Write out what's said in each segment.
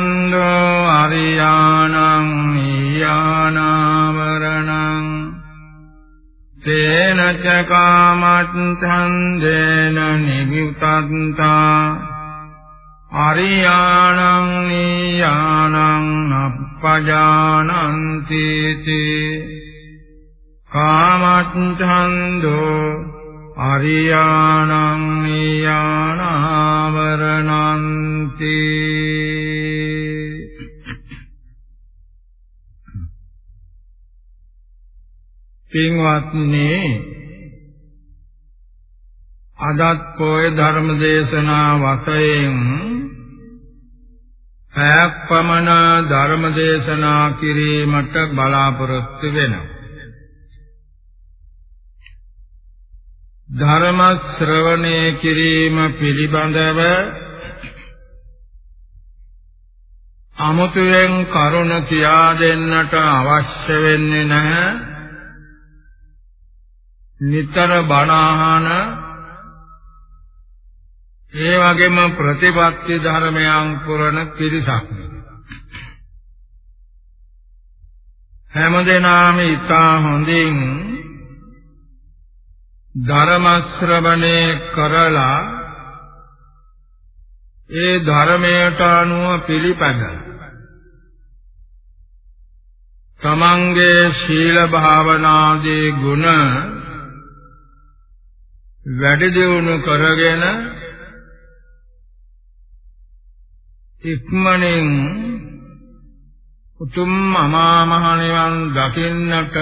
කාමච්ඡන්தோ අරියාණං නියානාවරණං තේන ච කාමච්ඡන්දේන නිවිතන්තා අරියාණං නියානං අප්පජානන්ති කාමච්ඡන්தோ අරියාණං නියානාවරණන්ති පින්වත්නි අදත් පොය ධර්ම දේශනා වශයෙන් පැයක් පමණ ධර්ම දේශනා කිරීමට බලාපොරොත්තු වෙනවා. ධර්ම ශ්‍රවණය කිරීම පිළිබඳව අමුතුවෙන් කරුණ කියා දෙන්නට අවශ්‍ය වෙන්නේ නැහැ. නිතර බණ අහන ඒ වගේම ප්‍රතිපත්ති ධර්මයන් පුරන පිරිසක්. හැමදෙනාම ඊටා හොඳින් ධර්ම ශ්‍රවණය කරලා ඒ ධර්මයට අනුව පිළිපද. තමන්ගේ ශීල භාවනාදී ගුණ වැඩි දියුණු කරගෙන ඉක්මනින් උතුම් අමා මහ නිවන් දකින්නට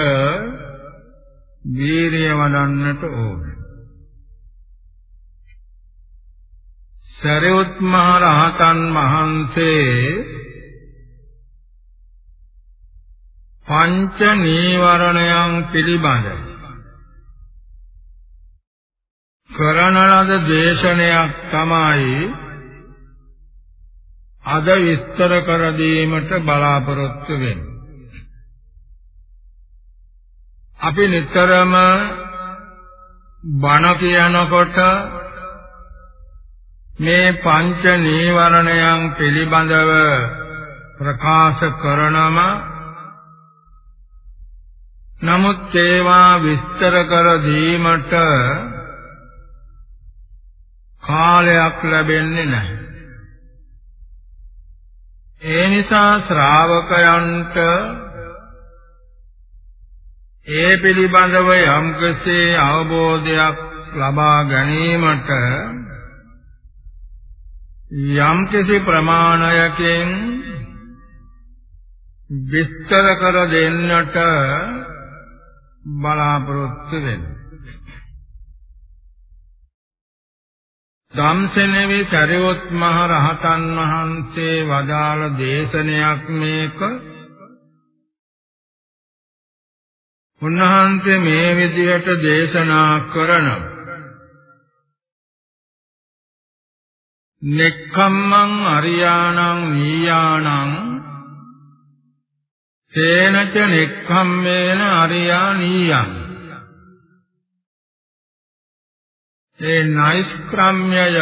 වීරිය වඩන්නට ඕන. සරියුත් මහ රහතන් වහන්සේ පංච නීවරණයන් පිළිබඳ කරන ලද දේශනයක් තමයි අද විස්තර කර දීමට බලාපොරොත්තු වෙන්නේ. අපි නිතරම බණ කියනකොට මේ පංච නීවරණයන් පිළිබඳව ප්‍රකාශ කරනම නමුත් ඒවා විස්තර කර දීමට කාලයක් ලැබෙන්නේ නැහැ. ඒ නිසා ශ්‍රාවකයන්ට ඒ පිළිබඳව යම්කසේ අවබෝධයක් ලබා ගැනීමට යම්කිසි ප්‍රමාණයකින් විස්තර කර දෙන්නට බලාපොරොත්තු වෙනවා ධම්සෙනෙවි සරියොත් මහ රහතන් වහන්සේ වදාළ දේශනයක් මේක. උන්වහන්සේ මේ විදිහට දේශනා කරනවා. නෙක්ඛම්මං අරියාණං නීයාණං තේනච නෙක්ඛම්මේන අරියා නීයං. ඒ නෛෂ්ක්‍රම්‍යය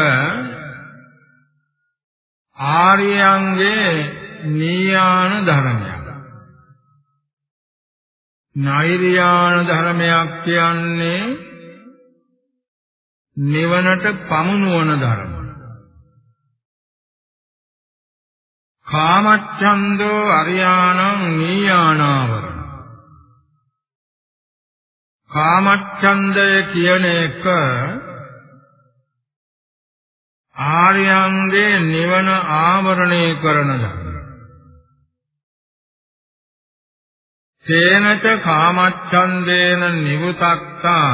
ආර්යයන්ගේ නීයාන ධර්මයක්. නෛර්යාන ධර්මයක් කියන්නේ නිවනට පමුණුවන ධර්ම. කාමච්ඡන්தோ අරියාණං නීයානාවරණ. කාමච්ඡන්දය කියන එක ආර්යයන්ගේ නිවන ආවරණය කරන ධර්ම. තේනච කාමච්ඡන්දේන නිවුතක්තා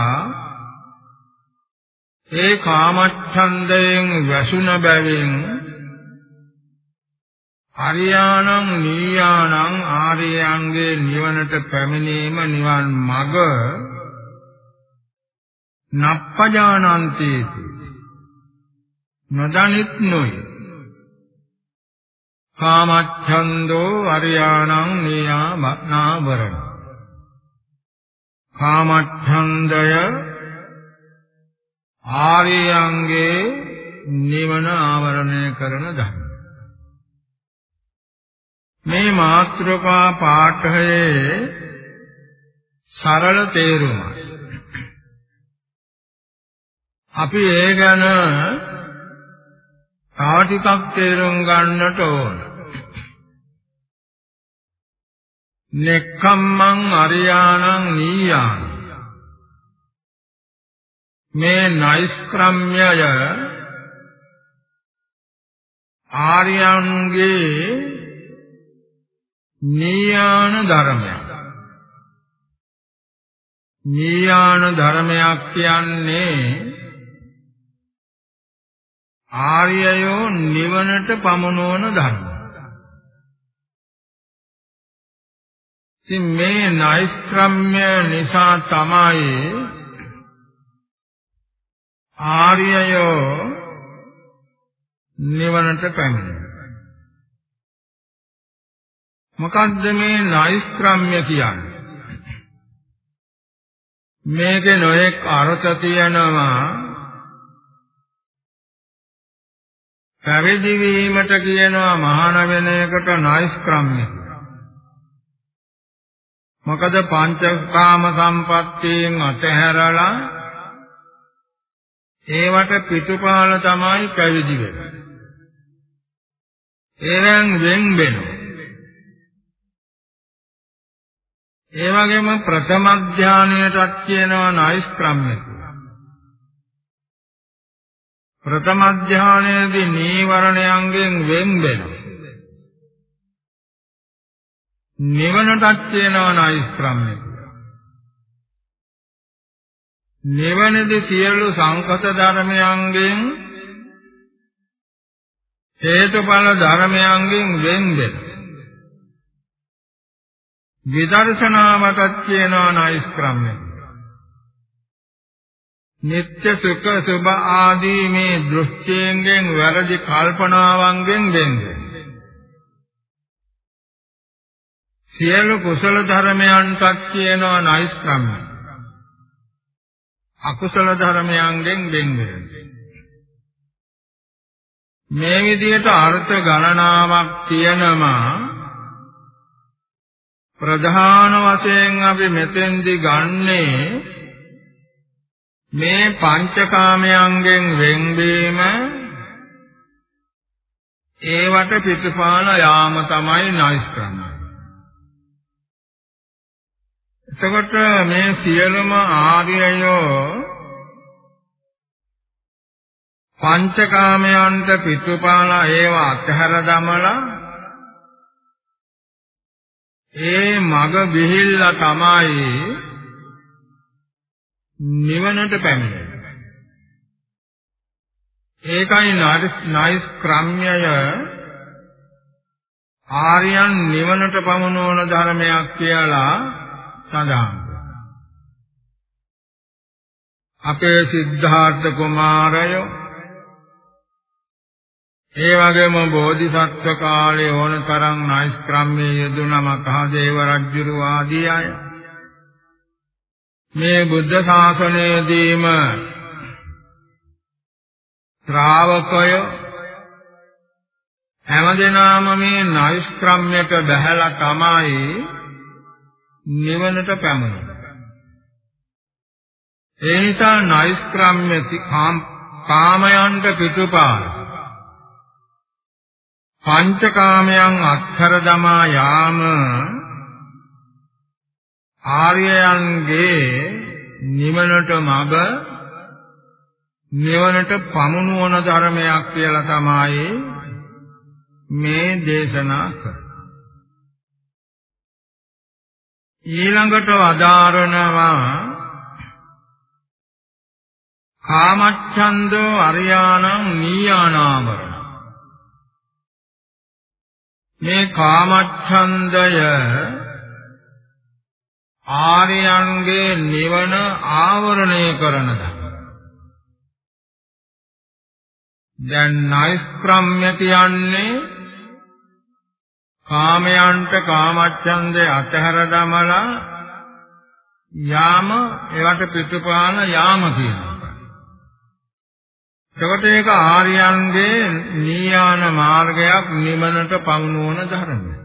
ඒ කාමච්ඡන්දයෙන් වැසුන බැවින් අරියාණං නීයාණං ආර්යයන්ගේ නිවනට පැමිණීම නිවන් මඟ නප්පජානන්තේති නොදනිත් නොයි. කාමච්ඡන්தோ අරියාණං නියාමනාවරණ. කාමච්ඡන්දය ආර්යයන්ගේ නිවන ආවරණය කරන ධර්ම. මේ මාත්‍රකා පාඨයේ සරල තේරුමයි. අපි ඒ ගැන තව ටිකක් තේරුම් ගන්නට ඕන. නෙක්ඛම්මං අරියාණං නීයාන මේ නෛෂ්ක්‍රම්‍යය ආර්යයන්ගේ නීයාන ධර්මයක්. නීයාන ධර්මයක් කියන්නේ ආර්යයෝ නිවනට පමුණවන ධර්ම. ඉතින් මේ නෛෂ්ක්‍රම්‍ය නිසා තමයි ආර්යයෝ නිවනට පැමිණෙන්නේ. මොකද්ද මේ නෛෂ්ක්‍රම්‍ය කියන්නේ? මේකේ නොඑක් අර්ථ තියෙනවා පැවිදි වීමට කියනවා මහාන වෙන එකට නෛෂ්ක්‍රම්‍ය මොකද පංචකාම සම්පත්තියෙන් අතහැරලා ඒවට පිටුපාල තමයි පැවිදි වෙන්නේ. ඒවෙන් වෙන් වෙනවා. ඒ වගේම ප්‍රථම ධානයටත් කියනවා නෛෂ්ක්‍රම්‍ය ප්‍රථම ධානයේදී නීවරණයන්ගෙන් වෙන් වෙනවා. නිවනටත් කියනවා නෛෂ්ක්‍රම්‍ය නිවනදී සියලු සංකත ධර්මයන්ගෙන් හේතුඵල ධර්මයන්ගෙන් වෙන් වෙනවා. විදර්ශනාවටත් කියනවා නෛෂ්ක්‍රම්‍ය. නিত্য සුඛ සුභ ආදී මේ දෘෂ්ටියෙන් වැරදි කල්පනාවන්ගෙන් වෙන්නේ. සියලු කුසල ධර්මයන්ටත් කියනවා නෛෂ්ක්‍රම්‍ය. අකුසල ධර්මයන්ගෙන් වෙන්නේ. මේ විදිහට අර්ථ ගණනාවක් තියෙනවා ප්‍රධාන වශයෙන් අපි මෙතෙන්දි ගන්නේ මේ පංචකාමයන්ගෙන් වෙන්වීම ඒවට පිටපාල යාම තමයි නෛෂ්ක්‍රමය. එතකොට මේ සියලුම ආර්යයෝ පංචකාමයන්ට පිටුපාල ඒව අත්හැර දමලා ඒ මග ගිහිල්ලා තමයි නිවනට පැමිණෙන්නේ. ඒකයි නෛෂ්ක්‍රම්‍යය ආර්යයන් නිවනට පමුණවන ධර්මයක් කියලා සඳහන් අපේ සිද්ධාර්ථ කුමාරයෝ ඒ වගේම බෝධිසත්ව කාලේ ඕනතරම් නෛෂ්ක්‍රම්‍යයේ යෙදුණ මහදේව රජුරු ආදී අය මේ බුද්ධ ශාසනයේදීම ශ්‍රාවකය හැමදෙනාම මේ නෛෂ්ක්‍රම්‍යයට බැහැලා තමයි නිවනට පැමිණෙන්නේ. ඒ නිසා නෛෂ්ක්‍රම්‍ය කාමයන්ට පිටුපාන පංචකාමයන් අක්ෂර දමා යාම ආර්යයන්ගේ නිවනට මඟ නිවනට පමුණුවන ධර්මයක් කියලා තමයි මේ දේශනා කරන්නේ. ඊළඟට වදාරනවා කාමච්ඡන්දෝ අරියාණං නීයානාමරණ මේ කාමච්ඡන්දය ආර්යයන්ගේ නිවන ආවරණය කරන ධර්ම දැන් නෛෂ්ක්‍රම්‍ය කියන්නේ කාමයන්ට කාමච්ඡන්දේ අතහැර දමලා යාම ඒවට පිටුපාන යාම කියනවා. එතකොට ඒක ආර්යයන්ගේ නීයාන මාර්ගයක් නිමනට පමුණුවන ධර්මයක්.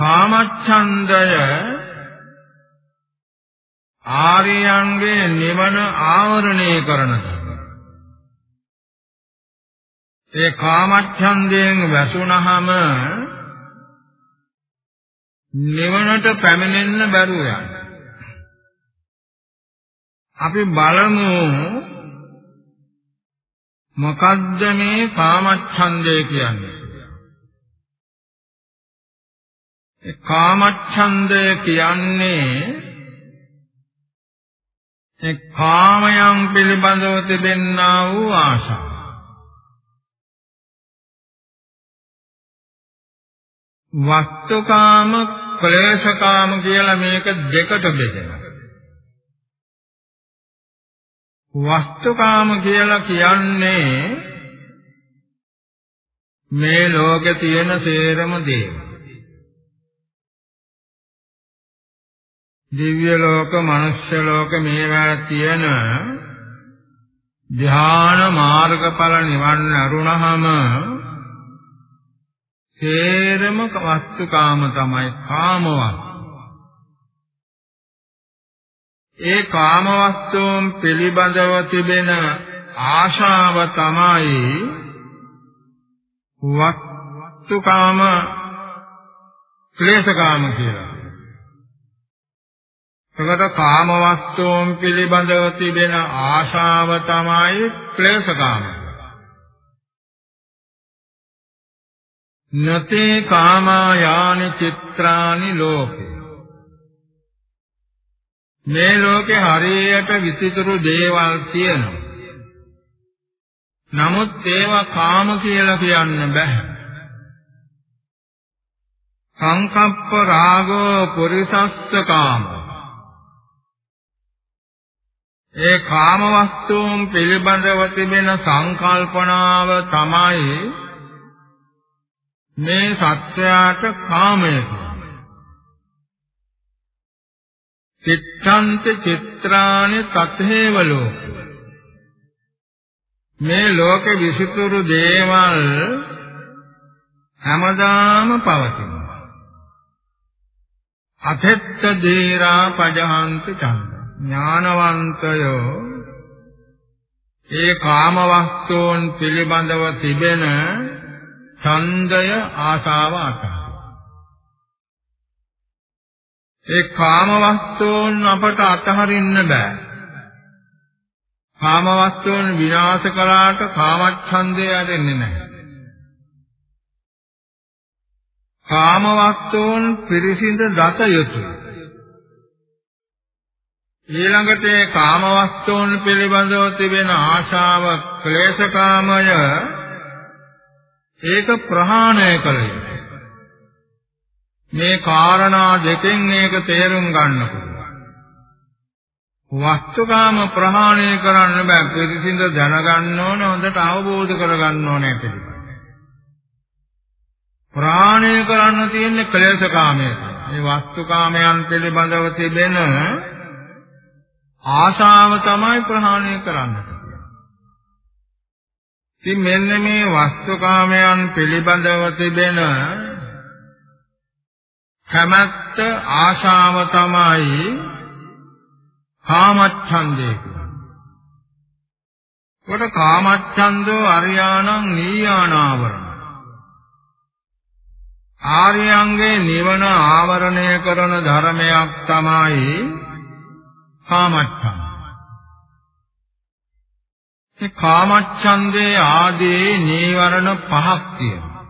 කාමච්ඡන්දය ආර්යයන්ගේ නිවන ආවරණය කරන ඒ කාමච්ඡන්දයෙන් වැසුණහම නිවනට පැමිණෙන්න බැරුව යන. අපි බලමු මොකද්ද මේ කාමච්ඡන්දය කියන්නේ. කාමච්ඡන්දය කියන්නේ ඒ කාමයන් පිළිබඳව තිබෙන්නා වූ ආශාව. වස්තුකාම ක්ලේශකාම කියලා මේක දෙකට බෙදෙනවා. වස්තුකාම කියලා කියන්නේ මේ ලෝකේ තියෙන සේරම දේවල්. දිව්‍ය ලෝක, මනුෂ්‍ය ලෝක මේවා තියෙන ධ්‍යාන මාර්ගඵල නිවන් අරුණහම හේරම වස්තුකාම තමයි කාමවත්. ඒ කාම වස්තුන් පිළිබඳව තිබෙන ආශාව තමයි වස්තුකාම ක්ලේශකාම කියලා. එතකොට කාම වස්තුන් පිළිබඳව තිබෙන ආශාව තමයි ක්ලේශකාම. නතේ කාමායානි චිත්‍රානි ලෝකේ මේ ලෝකේ හරියට විචිතුරු දේවල් තියෙනවා. නමුත් ඒවා කාම කියලා කියන්න බෑ. සංකප්ප රාගෝ පුරිසස්ස කාමෝ ඒ කාම වස්තුන් පිළිබඳව තිබෙන සංකල්පනාව තමයි මේ සත්‍යයට කාමය චිත්තන්ත චිත්‍රානි තතේව ලෝක. මේ ලෝක විසිතුරු දේවල් හැමදාම පවතිනවා. අතෙත්ත දේරා පජහන්ත චන්ද. ඥානවන්තයෝ ඒ කාම වස්තුන් පිළිබඳව තිබෙන ඡන්දය ආශාව අතහරිනවා. ඒ කාම වස්තුන් අපට අතහරින්න බෑ. කාම වස්තුන් විනාශ කළාට කාමච්ඡන්දය ඇදෙන්නේ නැහැ. කාම වස්තුන් පිරිසිඳ දත යුතුය. ඊළඟට ඒ කාම වස්තුන් පිළිබඳව තිබෙන ආශාව ක්ලේශකාමය ඒක ප්‍රහාණය කළ යුතුයි. මේ කාරණා දෙකෙන් මේක තේරුම් ගන්න පුළුවන්. වස්තුකාම ප්‍රහාණය කරන්න බෑ පිළිසිඳ දැනගන්න ඕන හොඳට අවබෝධ කරගන්න ඕනේ පිළිබඳ. ප්‍රහාණය කරන්න තියෙන්නේ ක්ලේශකාමය. මේ වස්තුකාමයන් පිළිබඳව තිබෙන ආශාව තමයි ප්‍රහාණය කරන්නට. ඉතින් මෙන්න මේ වස්තුකාමයන් පිළිබඳව තිබෙන කැමැත්ත ආශාව තමයි කාමච්ඡන්දය කියන්නේ. කොට කාමච්ඡන්தோ අරියාණං නීයානාවරණ. ආර්යයන්ගේ නිවන ආවරණය කරන ධර්මයක් තමයි කාමච්ඡන්ද. මේ කාමච්ඡන්දේ ආදී නීවරණ පහක් තියෙනවා.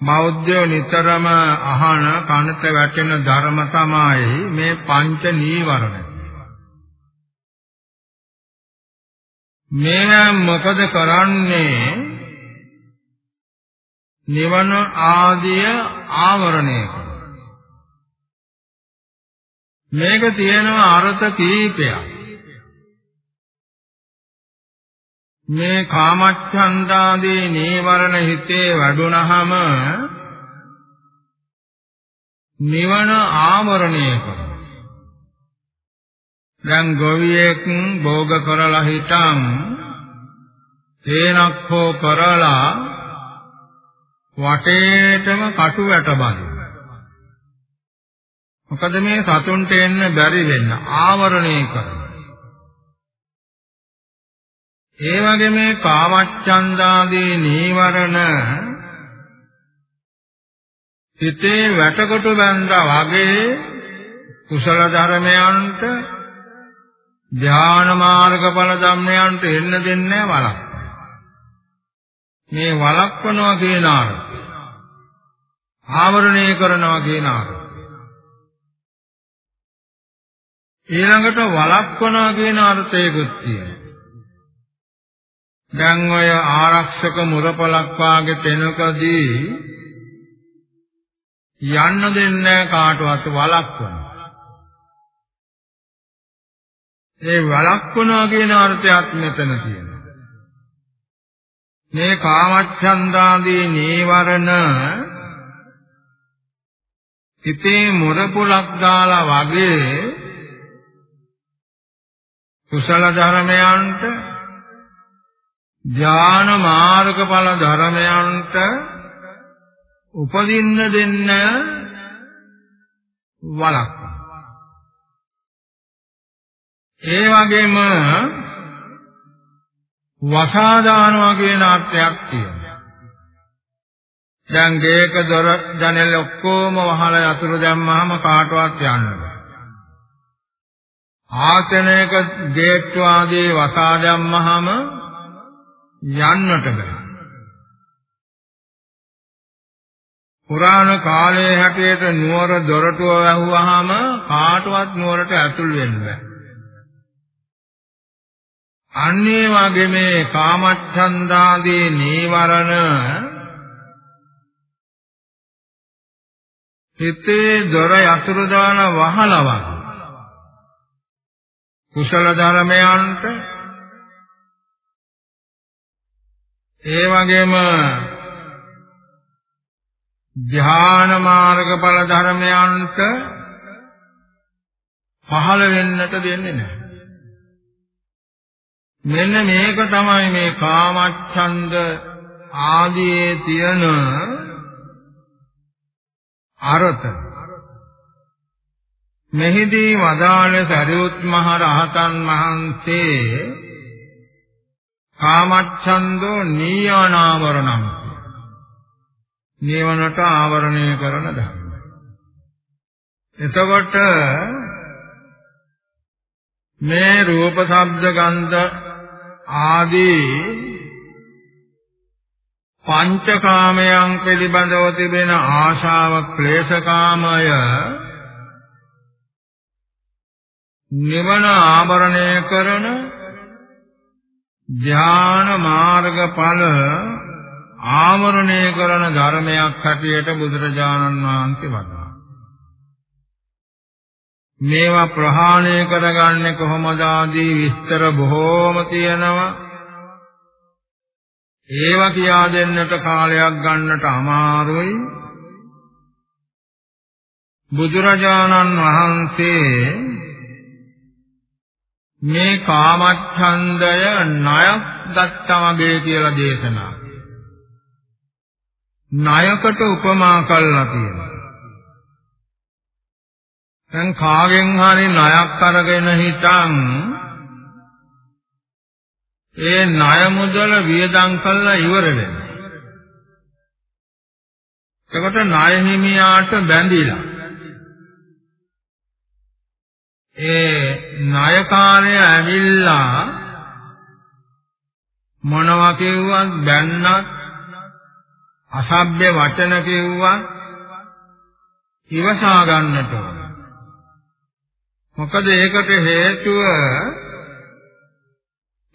බෞද්ධ නිතරම අහන කනට වැටෙන ධර්ම තමයි මේ පංච නීවරණ. මේ මොකද කරන්නේ? නිවන ආදිය ආවරණය කරනවා. මේක තියෙනවා අර්ථ කීපයක්. මේ කාමච්ඡන්දාදී නීවරණ හිතේ වැඩුණහම නිවන ආවරණය කරනවා. දැන් ගොවියෙක් භෝග කරලා හිටන් තේනක් හෝ කරලා වටේටම කටු වැට බඳිනවා. මොකද මේ සතුන්ට එන්න බැරි වෙන්න ආවරණය කරන. ඒ වගේ මේ කාමච්ඡන්දාදී නීවරණ හිතේ වැටකොට බැඳා වගේ කුසල ධර්මයන්ට ධාන මාර්ගඵල ධම්මයන්ට එන්න දෙන්නේ වලක්. මේ වලක්වනවා කියන අර්ථය. ආවරණය කරනවා කියන අර්ථය. ඊළඟට වළක්වනවා කියන අර්ථයකුත් තියෙනවා. දැන් ඔය ආරක්ෂක මුරපලක් වාගේ තැනකදී යන්න දෙන්නේ කාටවත් වළක්වනවා. ඒ වළක්වනවා කියන අර්ථයත් මෙතන තියෙනවා. මේ කාමච්ඡන්දාදී නීවරණ හිතේ මුරපුලක් දාලා වගේ කුසල ධර්මයන්ට ඥාන මාර්ගඵල ධර්මයන්ට උපදින්න දෙන්න වලක්. ඒ වගේම වසාදානවා කියන අර්ථයක් තියෙනවා. දැන් ගේක දොර ජනෙල් ඔක්කොම වහලා යතුරු දැම්මහම කාටවත් යන්න බෑ. ආසනයක ගේට්ටු ආදී වසා දැම්මහම යන්නට බෑ. පුරාණ කාලයේ හැටියට නුවර දොරටුව වැහුවාම කාටවත් නුවරට ඇතුල් වෙන්න බෑ. අන්නේ වගේ මේ කාමච්ඡන්දාදී නීවරණ හිතේ දොර යතුරු දාන වහලවක් කුසල ධර්මයන්ට ඒ වගේම ධ්‍යාන මාර්ගඵල ධර්මයන්ට පහළ වෙන්නට දෙන්නේ නැහැ. මෙන්න මේක තමයි මේ කාමච්ඡන්ද ආදී තියෙන අරත මෙහිදී වදාළ සරියුත් මහ රහතන් වහන්සේ කාමච්ඡන්தோ නීයානාවරණම් නිවනට ආවරණය කරන ධර්ම. එතකොට මේ රූප ශබ්ද ගන්ධ ආදී පංචකාමයන් පිළිබඳව තිබෙන ආශාව ක්ලේශකාමය නිවන ආවරණය කරන ධ්‍යාන මාර්ගඵල ආවරණය කරන ධර්මයක් හැටියට බුදුරජාණන් වහන්සේ වදාළා. මේවා ප්‍රහාණය කරගන්නේ කොහොමද ආදී විස්තර බොහෝම තියෙනවා. ඒවා කියා දෙන්නට කාලයක් ගන්නට අමාරුයි. බුදුරජාණන් වහන්සේ මේ කාමච්ඡන්දය ණයක් ගත්තා වගේ කියලා දේශනා. ණයකට උපමා කළා කියලා. දැන් කාගෙන් හරි ණයක් අරගෙන හිටන් ඒ ණය මුදල වියදම් කළා ඉවර වෙනවා. එතකොට ණය හිමියාට බැඳිලා ඒ ණයකාරය ඇවිල්ලා මොනවා කිව්වත් බැන්නත් අසභ්‍ය වචන කිව්වත් ඉවසා ගන්නට ඕන. මොකද ඒකට හේතුව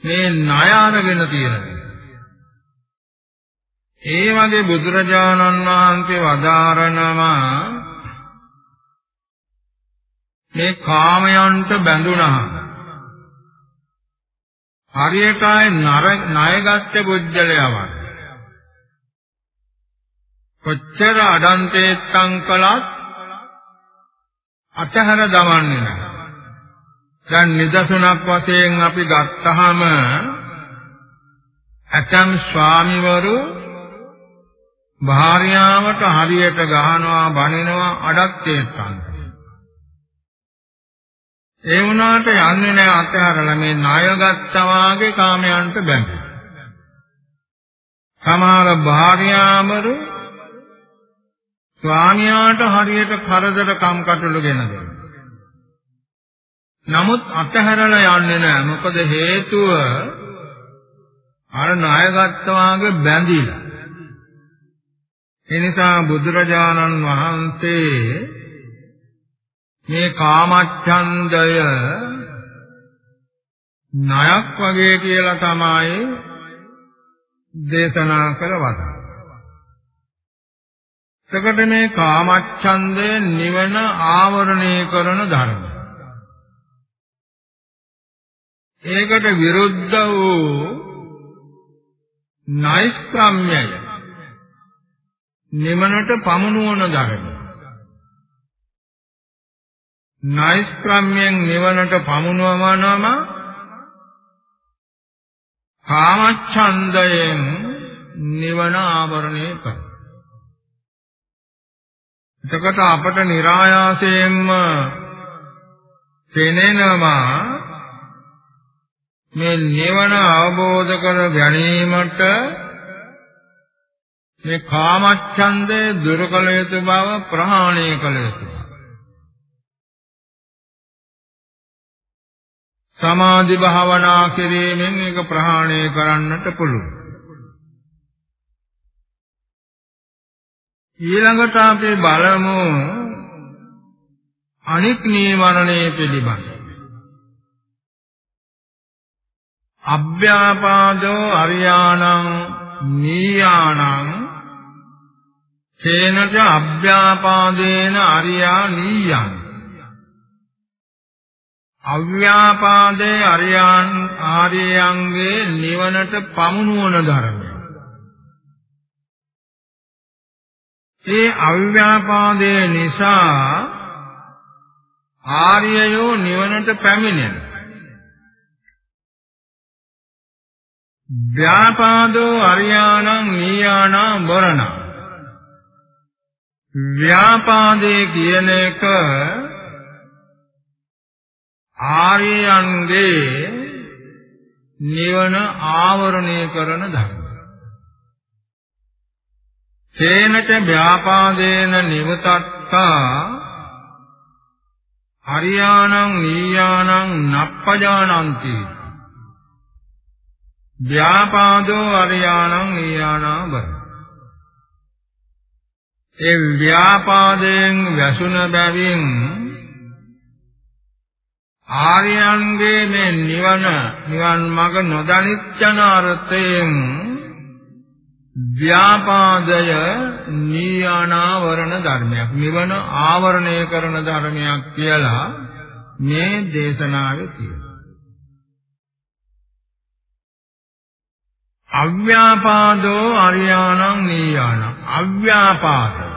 මේ ණය අරගෙන තියෙනවා. ඒ වගේ බුදුරජාණන් වහන්සේ වදාරනවා මේ කාමයන්ට බැඳුණා. හරියට අය ණයගත්ත බුද්ධලයවක්. කොච්චර අඩන්තේත්තං කළත් අතහැර දමන්නේ නැහැ. දැන් නිදසුනක් වශයෙන් අපි ගත්තාම ඇතම් ස්වාමිවරු භාර්යාවට හරියට ගහනවා බනිනවා අඩක්කේත්තං ඒ වුණාට යන්නේ නැහැ අතහැරලා මේ ණයගත්තා වාගේ කාමයන්ට බැඳෙන. සමහර භාර්යාවරු ස්වාමියාට හරියට කරදර කම්කටොළු ගෙන දෙනවා. නමුත් අතහැරලා යන්නේ නැහැ. මොකද හේතුව අර ණයගත්තා වාගේ බැඳිලා. ඒ නිසා බුදුරජාණන් වහන්සේ මේ කාමච්ඡන්දය ණයක් වගේ කියලා තමයි දේශනා කරවදා. එතකොට මේ කාමච්ඡන්දය නිවන ආවරණය කරන ධර්ම. ඒකට විරුද්ධ වූ නෛෂ්ක්‍රම්‍යය නිමනට පමුණුවන ධර්ම. නෛෂ්ක්‍රම්‍යයෙන් නිවනට පමුණවනම කාමච්ඡන්දයෙන් නිවන ආවරණය කරනවා. එතකොට අපට નિરાයාසයෙන්ම පෙනෙනවා මේ නිවන අවබෝධ කර ගැනීමට මේ කාමච්ඡන්දය දුරු කළ යුතු බව ප්‍රහාණය කළ යුතුයි. සමාධි භාවනා කිරීමෙන් ඒක ප්‍රහාණය කරන්නට පුළුවන්. ඊළඟට අපි බලමු අනික් නීවරණයේ පිළිබඳ. අභ්‍යාපාදෝ අරියාණං නීයාණං තේනච අභ්‍යාපාදේන අරියා නීයං අව්‍යාපාදේ අරියන් ආර්යයන්ගේ නිවනට පමුණුවන ධර්මය. ඒ අව්‍යාපාදේ නිසා ආර්යයෝ නිවනට පැමිණෙන. ව්‍යාපාදෝ අරියාණං නීයාණං වරණ. ව්‍යාපාදේ කියන එක ආර්යයන්ගේ නිවන ආවරණය කරන ධර්ම. තේනච ව්‍යාපාදේන නිවතත්තා හරියාණං නීයාණං නප්පජානಂತಿ ව්‍යාපාදෝ හරියාණං නීයාණං බර ඒ ව්‍යාපාදයෙන් වැසුන බැවින් ආර්යයන්ගේ මේ නිවන නිවන් මඟ නොදනිච්චන අර්ථයෙන් ව්‍යාපාදය නීයානාවරණ ධර්මයක්. නිවන ආවරණය කරන ධර්මයක් කියලා මේ දේශනාවේ තියෙනවා. අව්‍යාපාදෝ අරියාණං නීයාණං. අව්‍යාපාද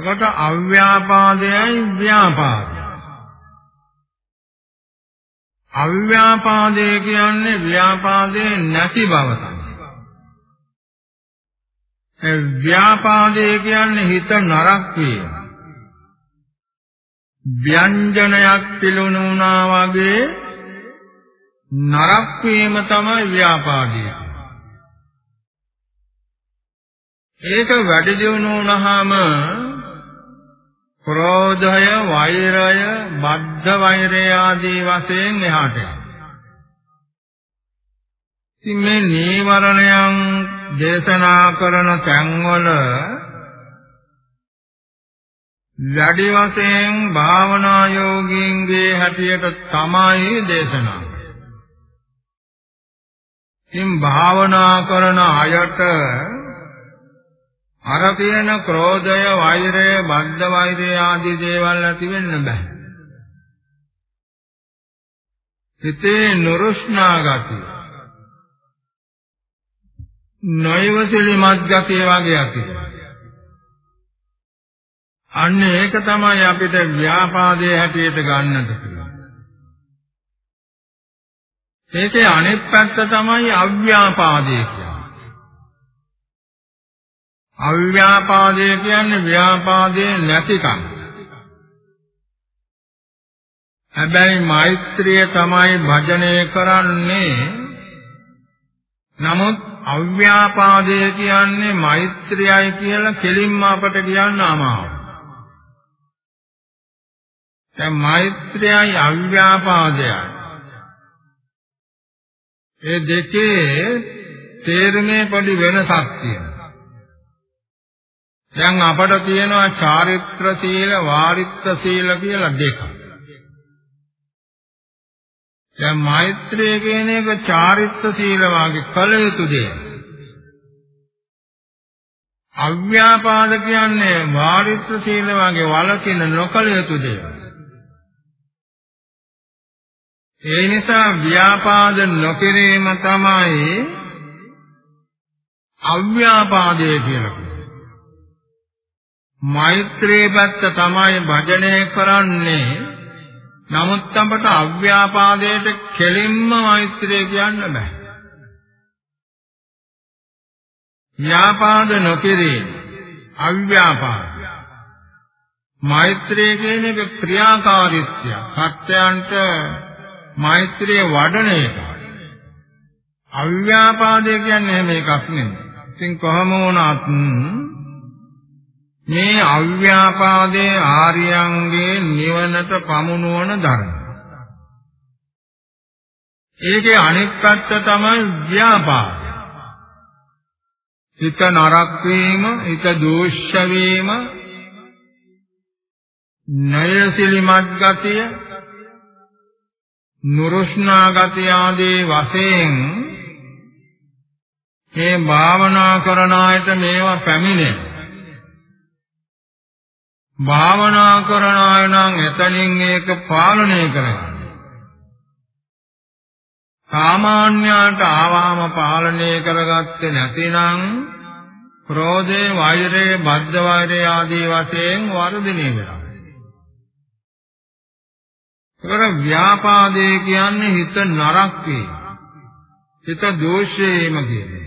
එතකොට අව්‍යාපාදයයි ව්‍යාපාදය. අව්‍යාපාදය කියන්නේ ව්‍යාපාදේ නැති බව තමයි. ඒ ව්‍යාපාදය කියන්නේ හිත නරක් වීම. ව්‍යංජනයක් පිළුණුනා වගේ නරක් වීම තමයි ව්‍යාපාදය. ඒක වැඩි දියුණු වුණාම ක්‍රෝධය, වෛරය, බද්ධ වෛරය ආදී වශයෙන් එහාට යනවා. ඉතින් මේ නීවරණයන් දේශනා කරන තැන්වල වැඩි වශයෙන් භාවනා යෝගීන්ගේ හැටියට තමයි දේශනා ඉතින් භාවනා කරන අයට අර තියෙන ක්‍රෝධය, වෛරය, බද්ධ වෛරය ආදී දේවල් ඇති වෙන්න බෑ. හිතේ නුරුස්නා ගතිය. නොයවසිලිමත් ගතිය වගේ ඇති. අන්න ඒක තමයි අපිට ව්‍යාපාදයේ හැටියට ගන්නට පුළුවන්. ඒකේ අනෙත් පැත්ත තමයි අව්‍යාපාදයේ කියන්නේ. අව්‍යාපාදය කියන්නේ ව්‍යාපාදයේ නැතිකම. හැබැයි මෛත්‍රිය තමයි භජනය කරන්නේ. නමුත් අව්‍යාපාදය කියන්නේ මෛත්‍රියයි කියලා කෙලින්ම අපට කියන්න අමාරුයි. දැන් මෛත්‍රියයි අව්‍යාපාදයයි ඒ දෙකේ තේරුමේ පොඩි වෙනසක් තියෙනවා. දැන් අපට තියෙනවා චාරිත්‍ර සීල වාරිත්‍ර සීල කියලා දෙක. දැන් මෛත්‍රිය කියන එක චාරිත්‍ර සීල වාගේ කල යුතු දෙයක්. අව්‍යාපාද කියන්නේ වාරිත්‍ර සීල වාගේ වලකින නොකල යුතු දෙයක්. ඒ නිසා ව්‍යාපාද නොකිරීම තමයි අව්‍යාපාදය කියලා කියන්නේ. මෛත්‍රී පැත්ත තමයි භජනය කරන්නේ. නමුත් අපට අව්‍යාපාදයට කෙලින්ම මෛත්‍රිය කියන්න බෑ. ව්‍යාපාද නොකිරීම අව්‍යාපාද. මෛත්‍රිය කියන එක ක්‍රියාකාරීත්වය. සත්‍යයන්ට මෛත්‍රිය වඩන එක. අව්‍යාපාදය කියන්නේ මේකක් නෙමෙයි. ඉතින් කොහම වුණත් මේ අව්‍යාපාදයේ ආර්යයන්ගේ නිවනට පමුණුවන ධර්ම. ඒකේ අනෙක් පැත්ත තමයි ව්‍යාපාද. හිත නරක වීම, හිත දෝෂ වීම, නයසිලිමත් ගතිය, නුරුස්නා ගතිය ආදී වශයෙන් මේ භාවනා කරන අයට මේවා පැමිණෙනවා. භාවනා කරන අය නම් එතනින් ඒක පාලනය කරගන්න. සාමාන්‍යයට ආවම පාලනය කරගත්තේ නැතිනම් ක්‍රෝධේ, වෛරේ, බද්ධ වෛරේ ආදී වශයෙන් වර්ධනය වෙනවා. ඒකර ව්‍යාපාදේ කියන්නේ හිත නරක් වීම. හිත දෝෂේම කියන්නේ.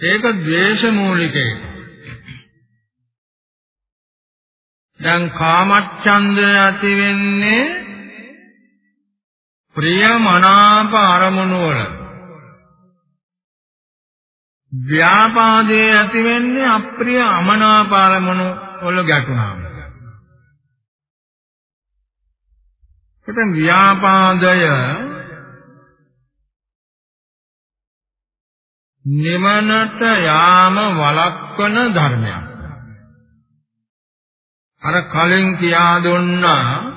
ඒක ද්වේෂ මූලික දැන් කාමච්ඡන්දය ඇති වෙන්නේ ප්‍රිය මනාප අරමුණු වල. ව්‍යාපාදයේ ඇති වෙන්නේ අප්‍රිය අමනාප අරමුණු වල ගැටුණාම. එතෙන් ව්‍යාපාදය නිමනට යාම වළක්වන ධර්මයක්. අර කලින් කියා දුන්නා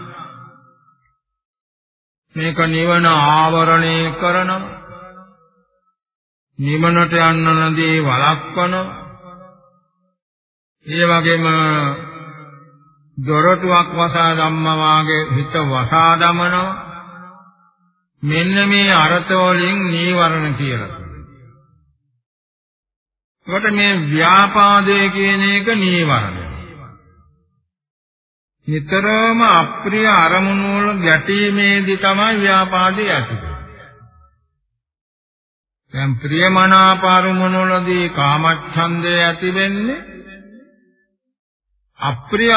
මේක නිවන ආවරණය කරනවා. නිවනට යන්න නැදී වළක්වනවා. ඒ වගේම දොරටුවක් වසා ධම්ම වාගේ හිත වසා දමනවා. මෙන්න මේ අර්ථ වලින් නීවරණ කියලා. කොට මේ ව්‍යාපාදය කියන එක නීවරණ. නිතරම අප්‍රිය අරමුණු වල ගැටීමේදී තමයි ව්‍යාපාදේ ඇති වෙන්නේ. දැන් ප්‍රියමනාප අරමුණු වලදී කාමච්ඡන්දය ඇති වෙන්නේ අප්‍රිය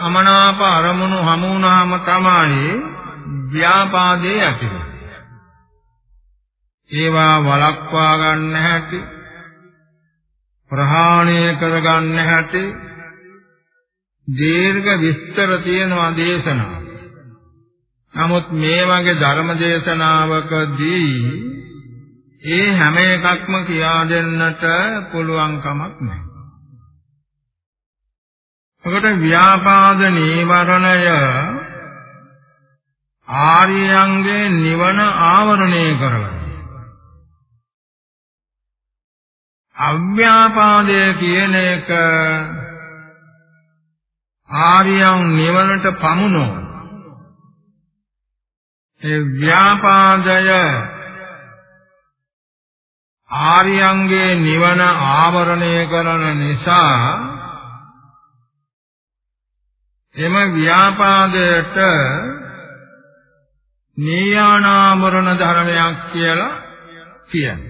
අමනාප අරමුණු හමු වුණාම තමයි ව්‍යාපාදේ ඇති වෙන්නේ. ඒවා වළක්වා ගන්න හැටි ප්‍රහාණය කරගන්න හැටි දීර්ඝ විස්තර තියෙනවා දේශනා. නමුත් මේ වගේ ධර්ම දේශනාවකදී ඒ හැම එකක්ම කියා දෙන්නට පුළුවන් කමක් නැහැ. ඔකට ව්‍යාපාද නීවරණය ආර්යයන්ගේ නිවන ආවරණය කරලා අව්‍යාපාදය කියන එක ආර්යයන් නිවනට පමුණෝ. ඒ ව්‍යාපාදය ආර්යයන්ගේ නිවන ආවරණය කරන නිසා එම ව්‍යාපාදයට නීයානාමරණ ධර්මයක් කියලා කියන්නේ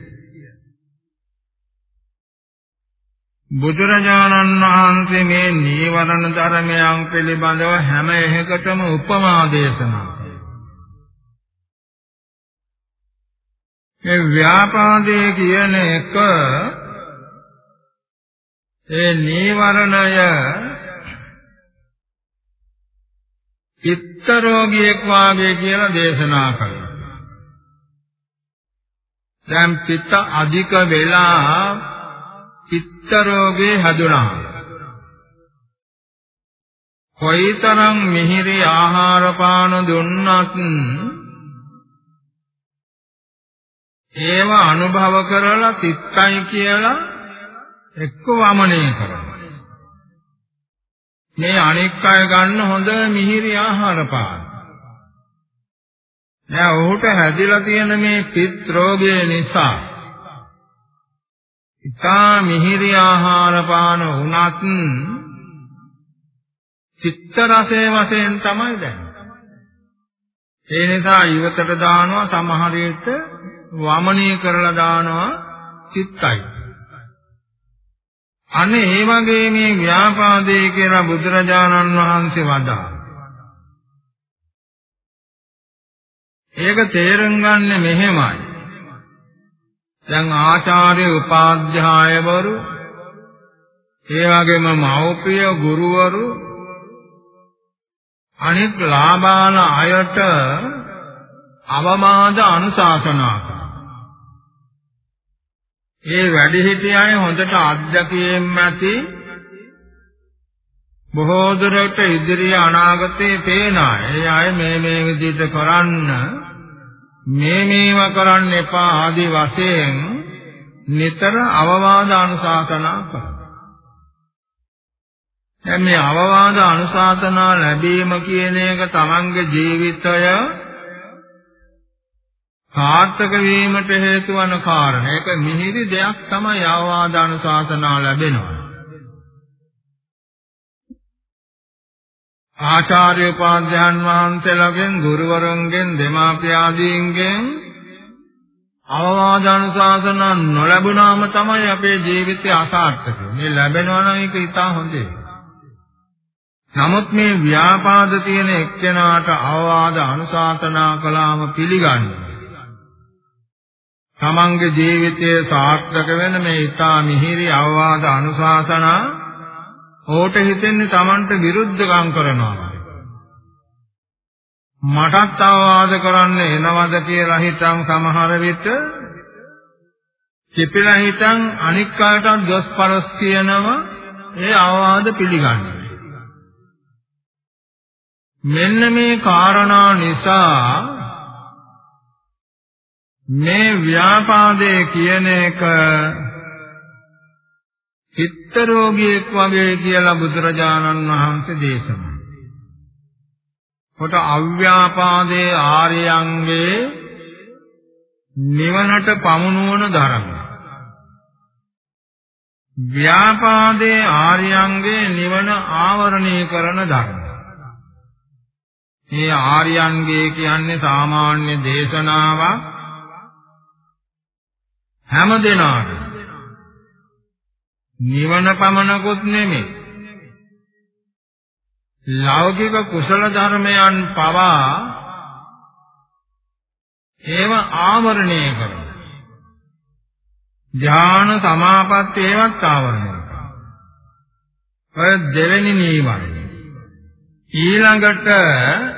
බුදුරජාණන් වහන්සේ මේ නීවරණ ධර්මයන් පිළිබඳව හැම එකකටම උපමා දේශනා මේ ව්‍යාපාදයේ කියන එක ඒ නීවරණය චිත්ත රෝගියෙක් වාගේ කියලා දේශනා කළා. දැන් පිත්ත අධික වෙලා චිත්ත රෝගේ හැදුනා. කොයිතරම් මිහිරි ආහාර පාන දුන්නත් ඒව අනුභව කරලා තිත්තයි කියලා එක්ක වමනය කරනවා. මේ අනෙක් අය ගන්න හොඳ මිහිරි ආහාර පාන. දැන් ඔහුට හැදිලා තියෙන මේ පිත් රෝගය නිසා ඉතා මිහිරි ආහාර පාන වුණත් චිත්ත රසයේ වශයෙන් තමයි දැනෙන්නේ. ඒ නිසා ඉවතට දානවා සමහර විට වමනීය කරලා දානවා චිත්තයි. අනේ ඒ වගේ මේ ව්‍යාපාදේ කියලා බුදුරජාණන් වහන්සේ වදා. ඒක තේරුම් ගන්න මෙහෙමයි. දැන් ආචාර්ය උපාධ්‍යායවරු ඒ වගේම මව්පිය ගුරුවරු අනිත් ලාභාන අයට අවමාද අනුශාසනා ඒ වැඩිහිටි අය හොඳට අධ්‍යක්ීම් ඇති බොහෝ දුරට ඉදිරිය අනාගතේ පේන අය. ඒ අය මේ මේ විදිහට කරන්න මේ මේවා කරන්න එපා ආදී වශයෙන් නිතර අවවාද අනුශාසනා කරනවා. දැන් මේ අවවාද අනුශාසනා ලැබීම කියන එක තමන්ගේ ජීවිතය සාර්ථක වීමට හේතු වන කාරණා. ඒක මිහිරි දෙයක් තමයි අවවාද අනුශාසනා ලැබෙනවා. ආචාර්ය උපාධ්‍යයන් වහන්සේලාගෙන් ගුරුවරුන්ගෙන් දෙමාපිය ආදීන්ගෙන් අවවාද අනුශාසන නොලැබුණාම තමයි අපේ ජීවිතය අසාර්ථක. මේ ලැබෙනවා නම් ඒක ඉතා හොඳයි. නමුත් මේ ව්‍යාපාද තියෙන එක්කෙනාට අවවාද අනුශාසනා කළාම පිළිගන්නේ. තමන්ගේ ජීවිතය සාර්ථක වෙන මේ ඉතා මිහිරි අවවාද අනුශාසනා ඕට හිතෙන්නේ Tamanට විරුද්ධකම් කරනවා. මටත් අවවාද කරන්න එනවද කියලා හිතන් සමහර විට කිපිලා හිතන් අනික් කාටත් දොස් පරස් කියනම ඒ අවවාද පිළිගන්නේ. මෙන්න මේ කාරණා නිසා මේ ව්‍යාපාදයේ කියන එක චිත්ත රෝගියෙක් වගේ කියලා බුදුරජාණන් වහන්සේ දේශනා. කොට අව්‍යාපාදයේ ආර්යයන්ගේ නිවනට පමුණුවන ධර්මය. ව්‍යාපාදයේ ආර්යයන්ගේ නිවන ආවරණය කරන ධර්මය. මේ ආර්යයන්ගේ කියන්නේ සාමාන්‍ය දේශනාවක් හැම දිනාටම නිවන පමණකුත් නෙමෙයි. ලෞකික කුසල ධර්මයන් පවා ඒව ආවරණය කරනවා. ඥාන සමාපatti ඒවත් ආවරණය කරනවා. ඔය දෙවෙනි නීවරණය. ඊළඟට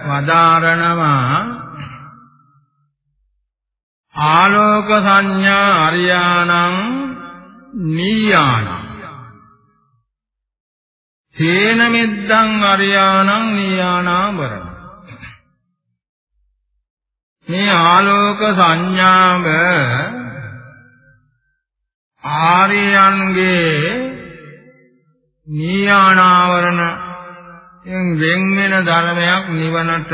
වදාරනවා ආලෝක සංඥා අරියාණං නීයාණං තේන මෙද්දං අරියාණං නීයානාවරණ මේ ආලෝක සංඥාව ආර්යයන්ගේ නීයානාවරණ වෙන් වෙන ධර්මයක් නිවනට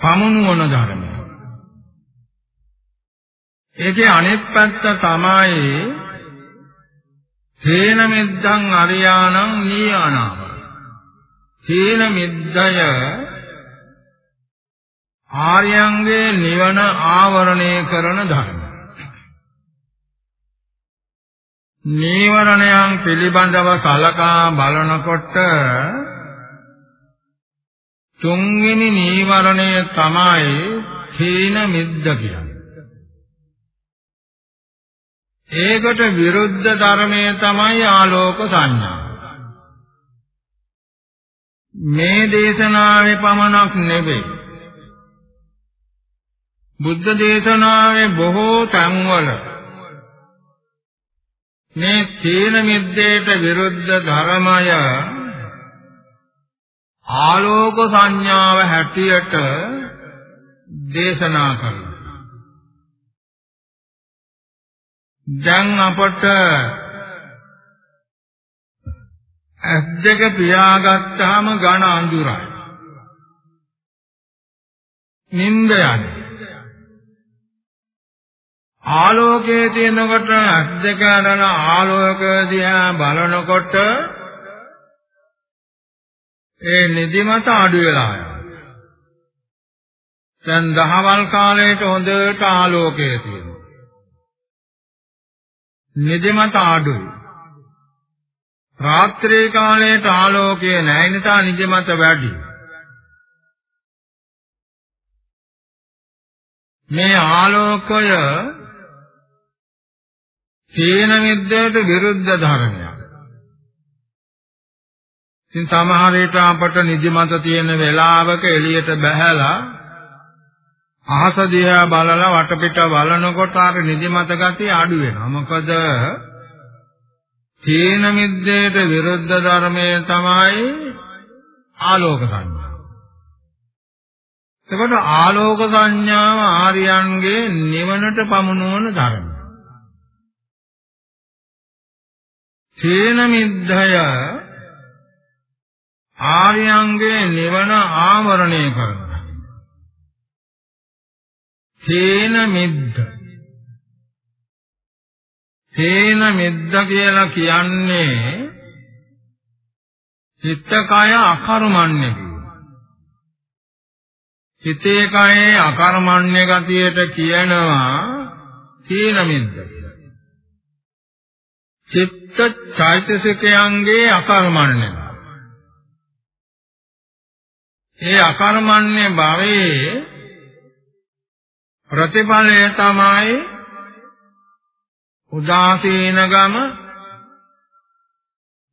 පමුණුවන ධර්මයක්. ඒකේ අනෙත් පැත්ත තමයි තේන මිද්දං අරියාණං නීයානාව. තේන මිද්දය ආර්යයන්ගේ නිවන ආවරණය කරන ධර්ම. නීවරණයන් පිළිබඳව සලකා බලනකොට තුන්වෙනි නීවරණය තමයි තේන මිද්ද කියන්නේ. ඒකට විරුද්ධ ධර්මයේ තමයි ආලෝක සංඥා. මේ දේශනාවේ පමණක් නෙවෙයි. බුද්ධ දේශනාවේ බොහෝ තැන්වල මේ තීන මිද්දේට විරුද්ධ ධර්මය ආලෝක සංඥාව හැටියට දේශනා කරනවා. දැන් අපට ඇස් දෙක පියාගත්තාම ඝන අඳුරයි. නින්ද යන්නේ. ආලෝකයේ තියෙනකොට ඇස් දෙක අරන ආලෝක දිහා බලනකොට ඒ නිදිමත අඩු වෙලා යනවා. දැන් දහවල් කාලේට හොඳට ආලෝකය තියෙනවා. නිදිමත අඩුයි. රාත්‍රී කාලයට ආලෝකය නැහැ නිසා නිදිමත වැඩි. මේ ආලෝකය තීන මිද්දයට විරුද්ධ ධර්මයක්. ඉතින් සමහර විට අපට නිදිමත තියෙන වෙලාවක එළියට බහැලා අහස දිහා බලලා වටපිට බලනකොට අර නිදිමත ගතිය අඩු වෙනවා. මොකද තීන මිද්දේට විරුද්ධ ධර්මයේ තමයි ආලෝක සංඥා. එතකොට ආලෝක සංඥාව ආර්යයන්ගේ නිවනට පමුණුවන ධර්ම. තීන මිද්දය ආර්යයන්ගේ නිවන ආවරණය කරනවා. තේන මෙද්ද. තේන මෙද්ද කියලා කියන්නේ චිත්තකය අකර්මණ්‍ය හිතේ කයේ අකර්මණ්‍ය ගතියට කියනවා තේන මෙද්ද චිත්ත චෛතසිකයන්ගේ අකර්මණ්‍ය ඒ අකර්මණ්‍ය භවයේ ප්‍රතිඵලය තමයි උදාසීන ගම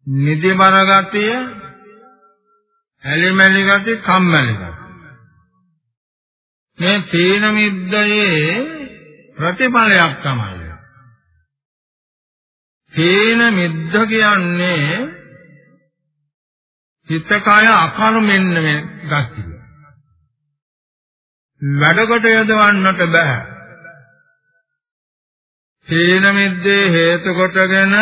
නිදිමර ගතිය ඇලිමැලි ගතිය කම්මැලි ගතිය මේ තීන මිද්දයේ ප්‍රතිඵලයක් තමයි තීන මිද්ද කියන්නේ හිත කය අකර්මෙන්න මේ ගතිය. වැඩකට යදවන්නට බෑ. තේන මිද්දේ හේතු කොටගෙන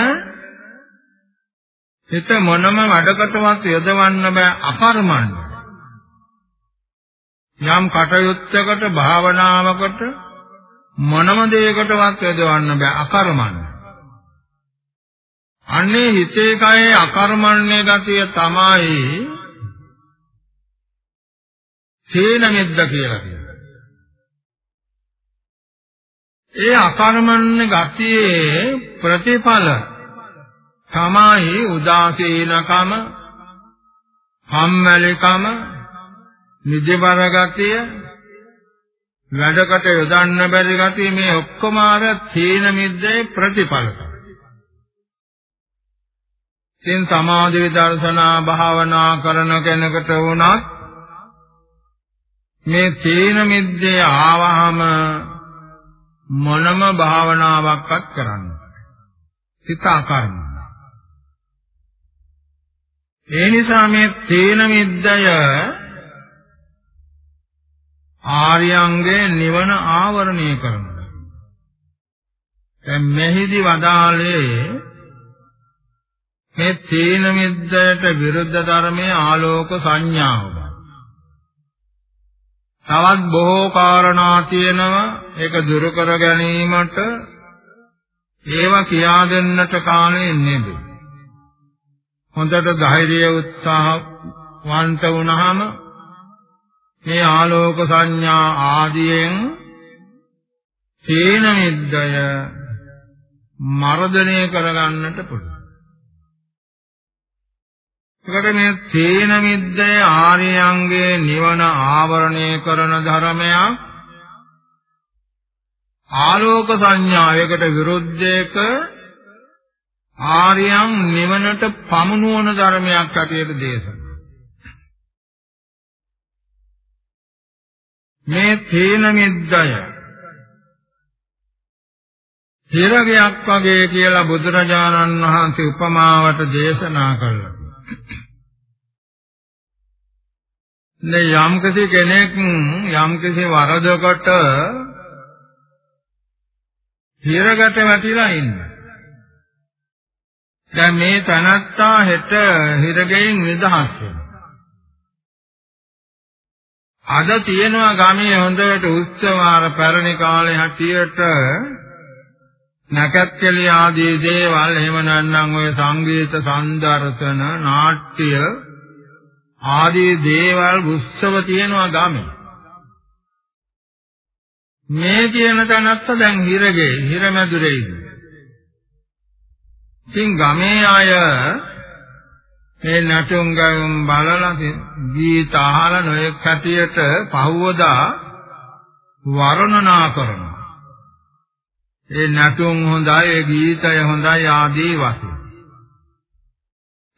හිත මොනම වැඩකටවත් යොදවන්න බෑ අකර්මණ්‍ය. යම් කටයුත්තකට භාවනාවකට මොනම දෙයකටවත් යොදවන්න බෑ අකර්මණ්‍ය. අන්නේ හිතේ කයේ අකර්මණ්‍ය ගතිය තමයි සේන මෙද්ද කියලා කියන්නේ. ඒ අකර්මණ්‍ය ගතියේ ප්‍රතිඵල තමයි උදාසීනකම, කම්මැලිකම, නිදිබර ගතිය, වැඩකට යොදන්න බැරි ගතිය මේ ඔක්කොම අර තීන මිද්දේ ප්‍රතිඵල තමයි. ඉතින් සමාධි විදර්ශනා භාවනා කරන කෙනෙකුට වුණත් මේ තීන මිද්දේ ආවහම මොනම භාවනාවක්වත් කරන්න. හිත අකර්ම. ඒ නිසා මේ තීන මිද්දය ආර්යංගේ නිවන ආවරණය කරනවා. දැන් මෙහිදී වදාළේ මේ තීන මිද්දයට විරුද්ධ ධර්මයේ ආලෝක සංඥාව. තවත් බොහෝ කාරණා තියෙනවා ඒක දුරු කර ගැනීමට ඒවා කියා දෙන්නට කාලේ නෙමෙයි. හොඳට ධෛර්යය උත්සාහවන්ත වුණාම මේ ආලෝක සංඥා ආදියෙන් තීන මිද්දය මර්ධනය කරගන්නට පුළුවන්. එකට මේ තීන මිද්දය ආර්යයන්ගේ නිවන ආවරණය කරන ධර්මයක් ආලෝක සංඥායකට විරුද්ධයක ආර්යයන් නිවනට පමුණුවන ධර්මයක් ඇටියට දේශනා මේ තේන මිද්දය හිරගයක් වගේ කියලා බුදුරජාණන් වහන්සේ උපමාවට දේශනා කළා. නේ යම්කිසි කෙනෙක් යම්කිසි වරදකට හිරකට වැටිලා ඉන්නවා. දැන් මේ තනත්තා හෙට හිරගෙන් නිදහස් වෙනවා. අද තියෙනවා ගමේ හොඳට උත්සවාර පැරණි කාලේ හැටියට නැකත්කලිය ආදී දේවල් එහෙම නැත්නම් ඔය සංගීත සංදර්ශන නාට්‍ය ආදී දේවල් උත්සව තියෙනවා ගමේ මේ කියන තැනත්ත දැන් හිරගේ හිරමැදුරේ ඉතින් ගමේ අය මේ නටුම් ගම් බලලා ගීත අහලා නොයෙක් හැටියට පහවදා වර්ණනා කරනවා. ඒ නටුම් හොඳයි, ඒ ගීතය හොඳයි ආදී වශයෙන්.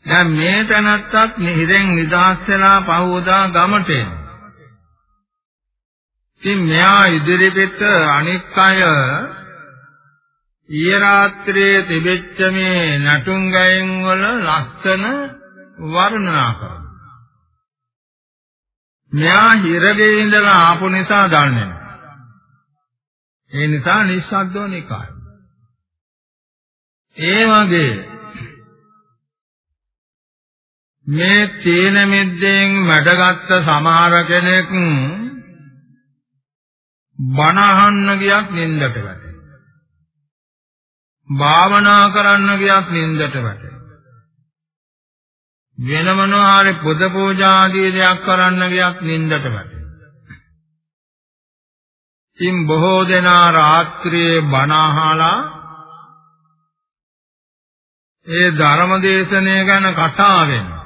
දැන් මේ තැනත්තත් නිහිරෙන් නිදහස් වෙලා පහවදා ගමට එනවා. ඉතින් මෙයා ඉදිරිපිට අනික් අය ඊය රාත්‍රියේ තිබෙච්ච මේ නටුම් ගයන් වල ලස්සන වර්ණනා කරනවා. මෙයා හිරගේ ඉඳලා ආපු නිසා දන්නේ නැහැ. ඒ නිසා නිස්සද්දෝ නිකාය. ඒ වගේ මේ තේන මෙද්දෙන් වැඩගත්ත සමහර කෙනෙක් බණ අහන්න ගියත් නින්දට වැටෙනවා. භාවනා කරන්න ගියත් නින්දට වැටෙනවා. වෙන මොනවා හරි පොද පූජා ආදී දෙයක් කරන්න ගියත් නින්දට වැටෙනවා. ඉතින් බොහෝ දෙනා රාත්‍රියේ බණ අහලා ඒ ධර්ම දේශනය ගැන කතා වෙනවා.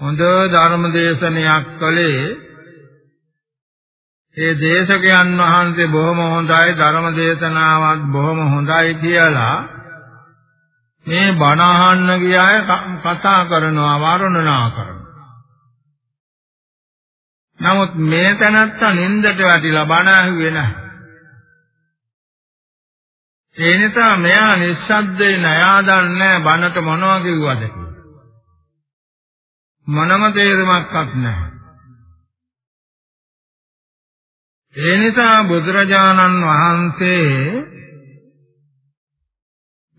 හොඳ ධර්ම දේශනයක් කළේ ඒ දේශකයන් වහන්සේ බොහොම හොඳයි ධර්ම දේශනාවත් බොහොම හොඳයි කියලා මේ බණ අහන්න ගිය අය කතා කරනවා වර්ණනා කරනවා. නමුත් මේ තැනත්තා නින්දට වැටිලා බණ ඇහුවේ නැහැ. ඒ නිසා මෙයා නිස්සද්දේ නයා දන්නේ බණට මොනවා කිව්වද මොනම තේරුමක්වත් නැහැ. ඒ නිසා බුදුරජාණන් වහන්සේ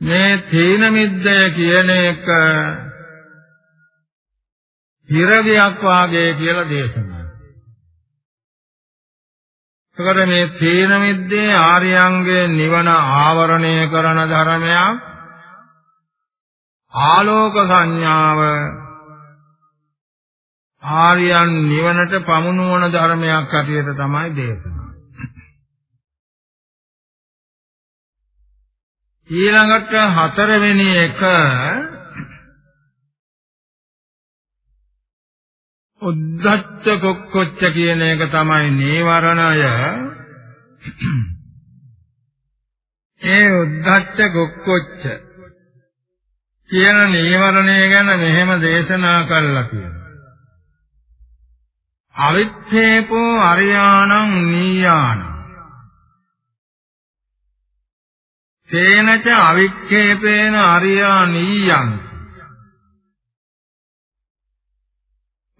මේ තීන මිද්දය කියන එක හිරගයක් වාගේ කියලා දේශනා. එතකොට මේ තීන මිද්දේ ආර්යයන්ගේ නිවන ආවරණය කරන ධර්මයක් ආලෝක සංඥාව ආර්යයන් නිවනට පමුණුවන ධර්මයක් හැටියට තමයි දේශනා. ඊළඟට හතරවෙනි එක උද්දච්ච කුක්කුච්ච කියන එක තමයි නීවරණය. ඒ උද්දච්ච කුක්කුච්ච කියන නීවරණය ගැන මෙහෙම දේශනා කළා කියලා අවිත්තේපෝ අරියාණං නීයාන තේනච අවික්ඛේපේන අරියා නීයං.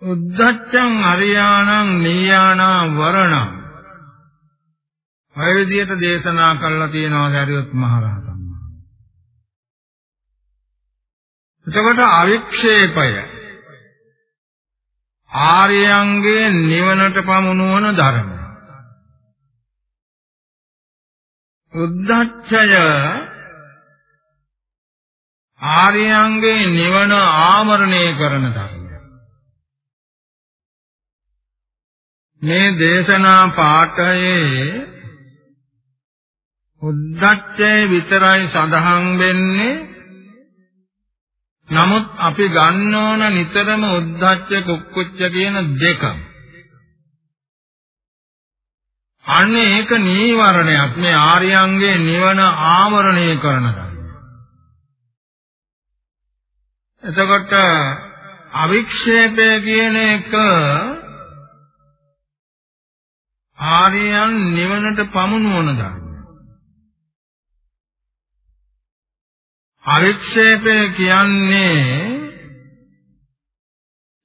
උද්දච්චං අරියාණං නීයානා වරණං ඔය විදිහට දේශනා කළා තියෙනවා සරියොත් මහරහතන් එතකොට අවික්ෂේපය ආර්යයන්ගේ නිවනට පමුණුවන ධර්ම. උද්ධච්ඡය ආර්යයන්ගේ නිවන ආමරණය කරන ධර්ම. මේ දේශනා පාඨයේ උද්ධච්ඡය විතරයි සඳහන් වෙන්නේ. නමුත් අපි ගන්න ඕන නිතරම උද්ධච්ච කුක්කුච්ච කියන දෙක. අන්නේ ඒක නීවරණයක්. මේ ආර්යයන්ගේ නිවන ආවරණය කරන එතකොට අවික්ෂේපය කියන එක ආර්යයන් නිවනට පමුණුවන ධර්ම. අවික්ෂේපය කියන්නේ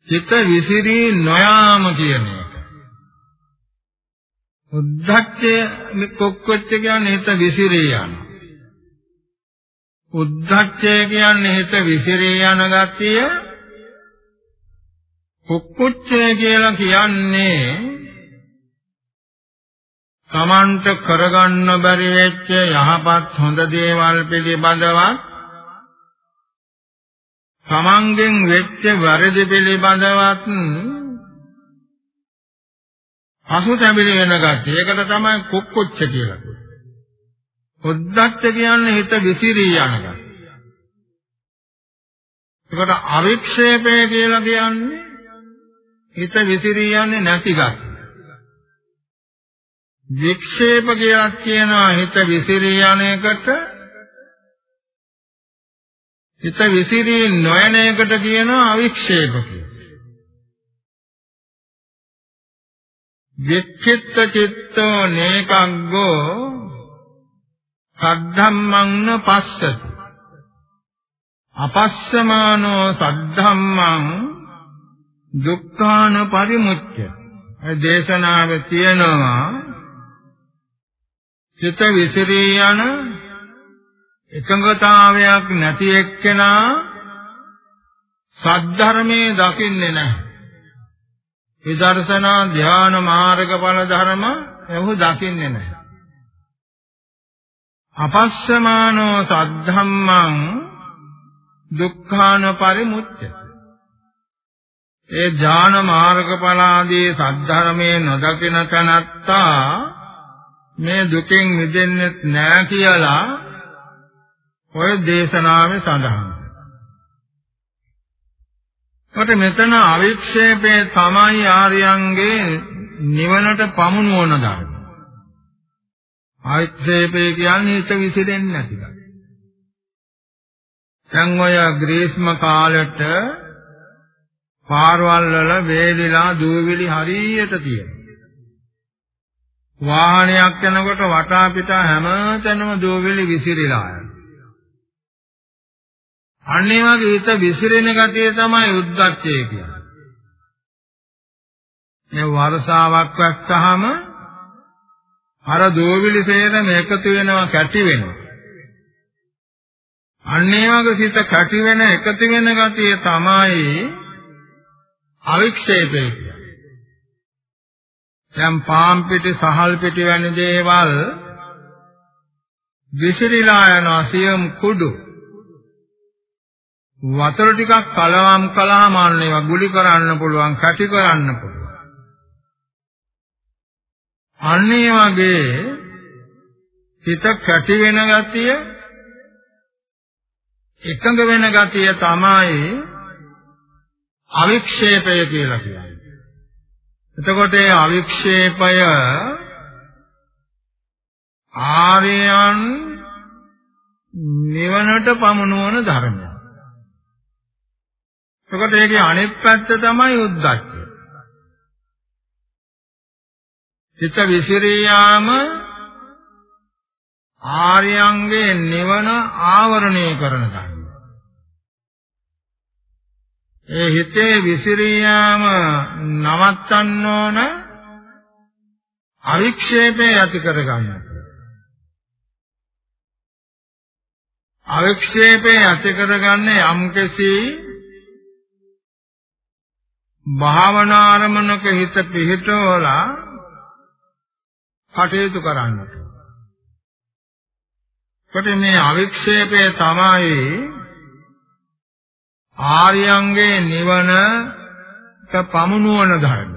චිත්ත විසිරී නොයාම කියන එක. උද්ධච්චය කොක්කොච්ච කියන්නේ හිත විසිරී යන. උද්ධච්චය කියන්නේ හිත විසිරී යන ගතිය. කොක්කොච්චය කියලා කියන්නේ තමන්ට කරගන්න බැරි වෙච්ච යහපත් හොඳ දේවල් පිළිබඳවත් තමන්ගෙන් වෙච්ච වැරදි පිළිබඳවත් පසුතැවිලි වෙන ගැටි. ඒකට තමයි කුක්කුච්ච කියලා කියන්නේ. උද්දච්ච කියන්නේ හිත විසිරී යන ගැටි. ඒකට අවික්ෂේපය කියලා කියන්නේ හිත විසිරී යන්නේ නැති ගැටි. වික්ෂේප කියලා කියනවා හිත විසිරී යන එකට හිත විසිරී නොයන එකට කියනවා අවික්ෂේප කියලා. වික්ඛිත්ත චිත්තෝ නේකග්ගෝ සද්ධම්මං පස්සති. අපස්සමානෝ සද්ධම්මං දුක්ඛාන පරිමුච්ඡ. ඒ දේශනාවේ තියෙනවා චිත්ත විසිරී යන එකඟතාවයක් නැති එක්කෙනා සද්ධර්මයේ දකින්නේ නැහැ. විදර්ශනා ධ්‍යාන මාර්ගඵල ධර්ම එහු දකින්නේ නැහැ. අපස්සමානෝ සද්ධම්මං දුක්ඛාන පරිමුච්ඡති. ඒ ඥාන මාර්ගඵල ආදී සද්ධර්මයේ නොදකින තනත්තා මේ දුකෙන් මිදෙන්නේ නැහැ කියලා ඔය දේශනාවේ සඳහන්. කොට මෙතන අවික්ෂේපේ තමයි ආර්යයන්ගේ නිවනට පමුණුවන ධර්ම. අවික්ෂේපේ කියන්නේ හිත විසිරෙන්නේ නැති එක. දැන් ඔය ග්‍රීස්ම කාලෙට පාරවල් වල වේලිලා දූවිලි හරියට තියෙනවා. වාහනයක් යනකොට වටා පිටා හැමතැනම දූවිලි විසිරීලා යනවා. අන්න ඒ වගේ හිත විසිරෙන ගතිය තමයි උද්දච්චය කියන්නේ. මේ වර්ෂාවක් වැස්සහම අර දෝවිලි සේරම එකතු වෙනවා කැටි වෙනවා. අන්න ඒ වගේ සිත කැටි වෙන එකතු වෙන ගතිය තමයි අවික්ෂේපය කියන්නේ. දැන් පාම් පිටි සහල් පිටි වැනි දේවල් විසිරීලා යන සියම් කුඩු. වතුර ටිකක් කලවම් කළාම අන්න ඒවා ගුලි කරන්න පුළුවන් කැටි කරන්න පුළුවන්. අන්න ඒ වගේ හිත කැටි වෙන ගතිය එකඟ වෙන ගතිය තමයි අවික්ෂේපය කියලා කියන්නේ. එතකොට ඒ අවික්ෂේපය ආර්යයන් නිවනට පමුණුවන ධර්මයක්. එතකොට ඒකේ අනෙක් පැත්ත තමයි උද්දච්චය. චිත්ත විසිරියාම ආර්යයන්ගේ නිවන ආවරණය කරන ධර්ම. ඒ හිතේ විසිරියාම නවත්තන්න ඕන අවික්ෂේපේ ඇති කරගන්න. අවික්ෂේපේ ඇති කරගන්නේ යම්කිසි භාවනාරමණක හිත පිහිටවලා කටයුතු කරන්නට. කොට මේ අවික්ෂේපය තමයි ආර්යයන්ගේ නිවනට පමුණුවන ධර්ම.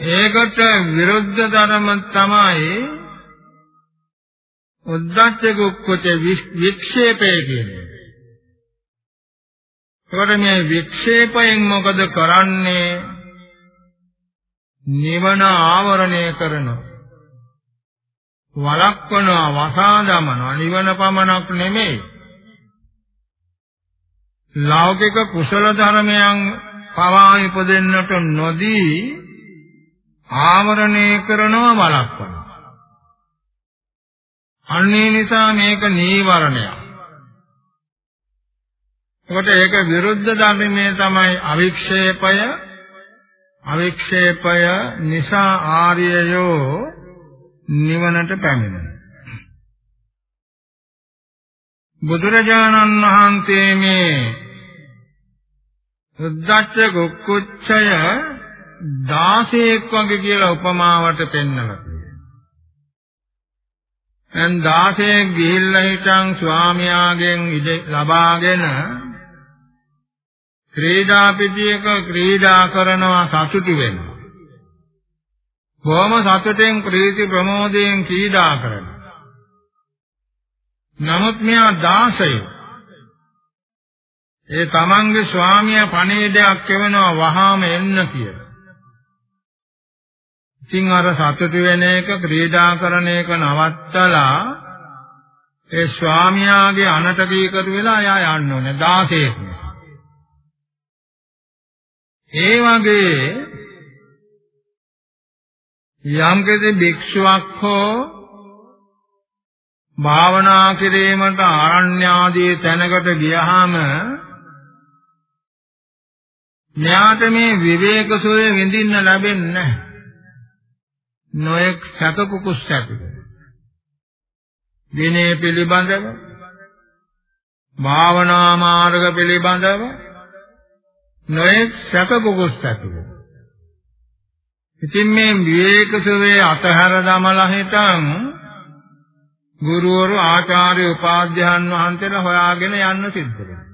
ඒකට විරුද්ධ ධර්ම තමයි උද්දච්ච කුක්කුච වික්ෂේපය කියන්නේ. ඒකට මේ වික්ෂේපයෙන් මොකද කරන්නේ? නිවන ආවරණය කරනවා. වලක්වනවා වසා දමනවා නිවන පමණක් නෙමෙයි ලෞකික කුසල ධර්මයන් පවා ඉපදෙන්නට නොදී ආවරණය කරනවා බලක්වන. අන්නේ නිසා මේක නීවරණයක්. එතකොට ඒක විරුද්ධ ධර්මයේ තමයි අවික්ෂේපය අවික්ෂේපය නිසා ආර්යයෝ නිවනට පැමිණෙනවා. බුදුරජාණන් වහන්සේ මේ සුද්දච්ච කුක්කුච්චය 16ක් වගේ කියලා උපමාවට පෙන්නලා තියෙනවා. දැන් 16 ගිහිල්ලා හිටන් ස්වාමියාගෙන් ඉඩ ලබාගෙන ක්‍රීඩා පිටියක ක්‍රීඩා කරනවා සතුටු වෙනවා. බොහොම සතුටෙන් ප්‍රීති ප්‍රමෝදයෙන් ක්‍රීඩා කරනවා. නමුත් මෙයා 16 ඒ තමන්ගේ ස්වාමියා පණිවිඩයක් එවනවා වහාම එන්න කියලා. ඉතින් අර සතුටු වෙන එක ක්‍රීඩා කරන එක නවත්තලා ඒ ස්වාමියාගේ අනට කීකරු වෙලා එයා යන්න ඕනේ 16 ඒ වගේ යම්කිසි භික්ෂුවක් හෝ භාවනා කිරීමට ආරණ්‍ය ආදී තැනකට ගියහම මෙයාට මේ විවේක සෝය විඳින්න ලැබෙන්නේ නැහැ. නොඑක් සැතකුකුස් ඇති. දිනේ පිළිබඳව භාවනා මාර්ග පිළිබඳව නොඑක් සැතකුකුස් ඇති. ඉතින් මේ විවේක සෝය අතහැර දමලා හිටන් ගුරුවරු ආචාර්ය උපාධ්‍යයන් වහන්සේලා හොයාගෙන යන්න සිද්ධ වෙනවා.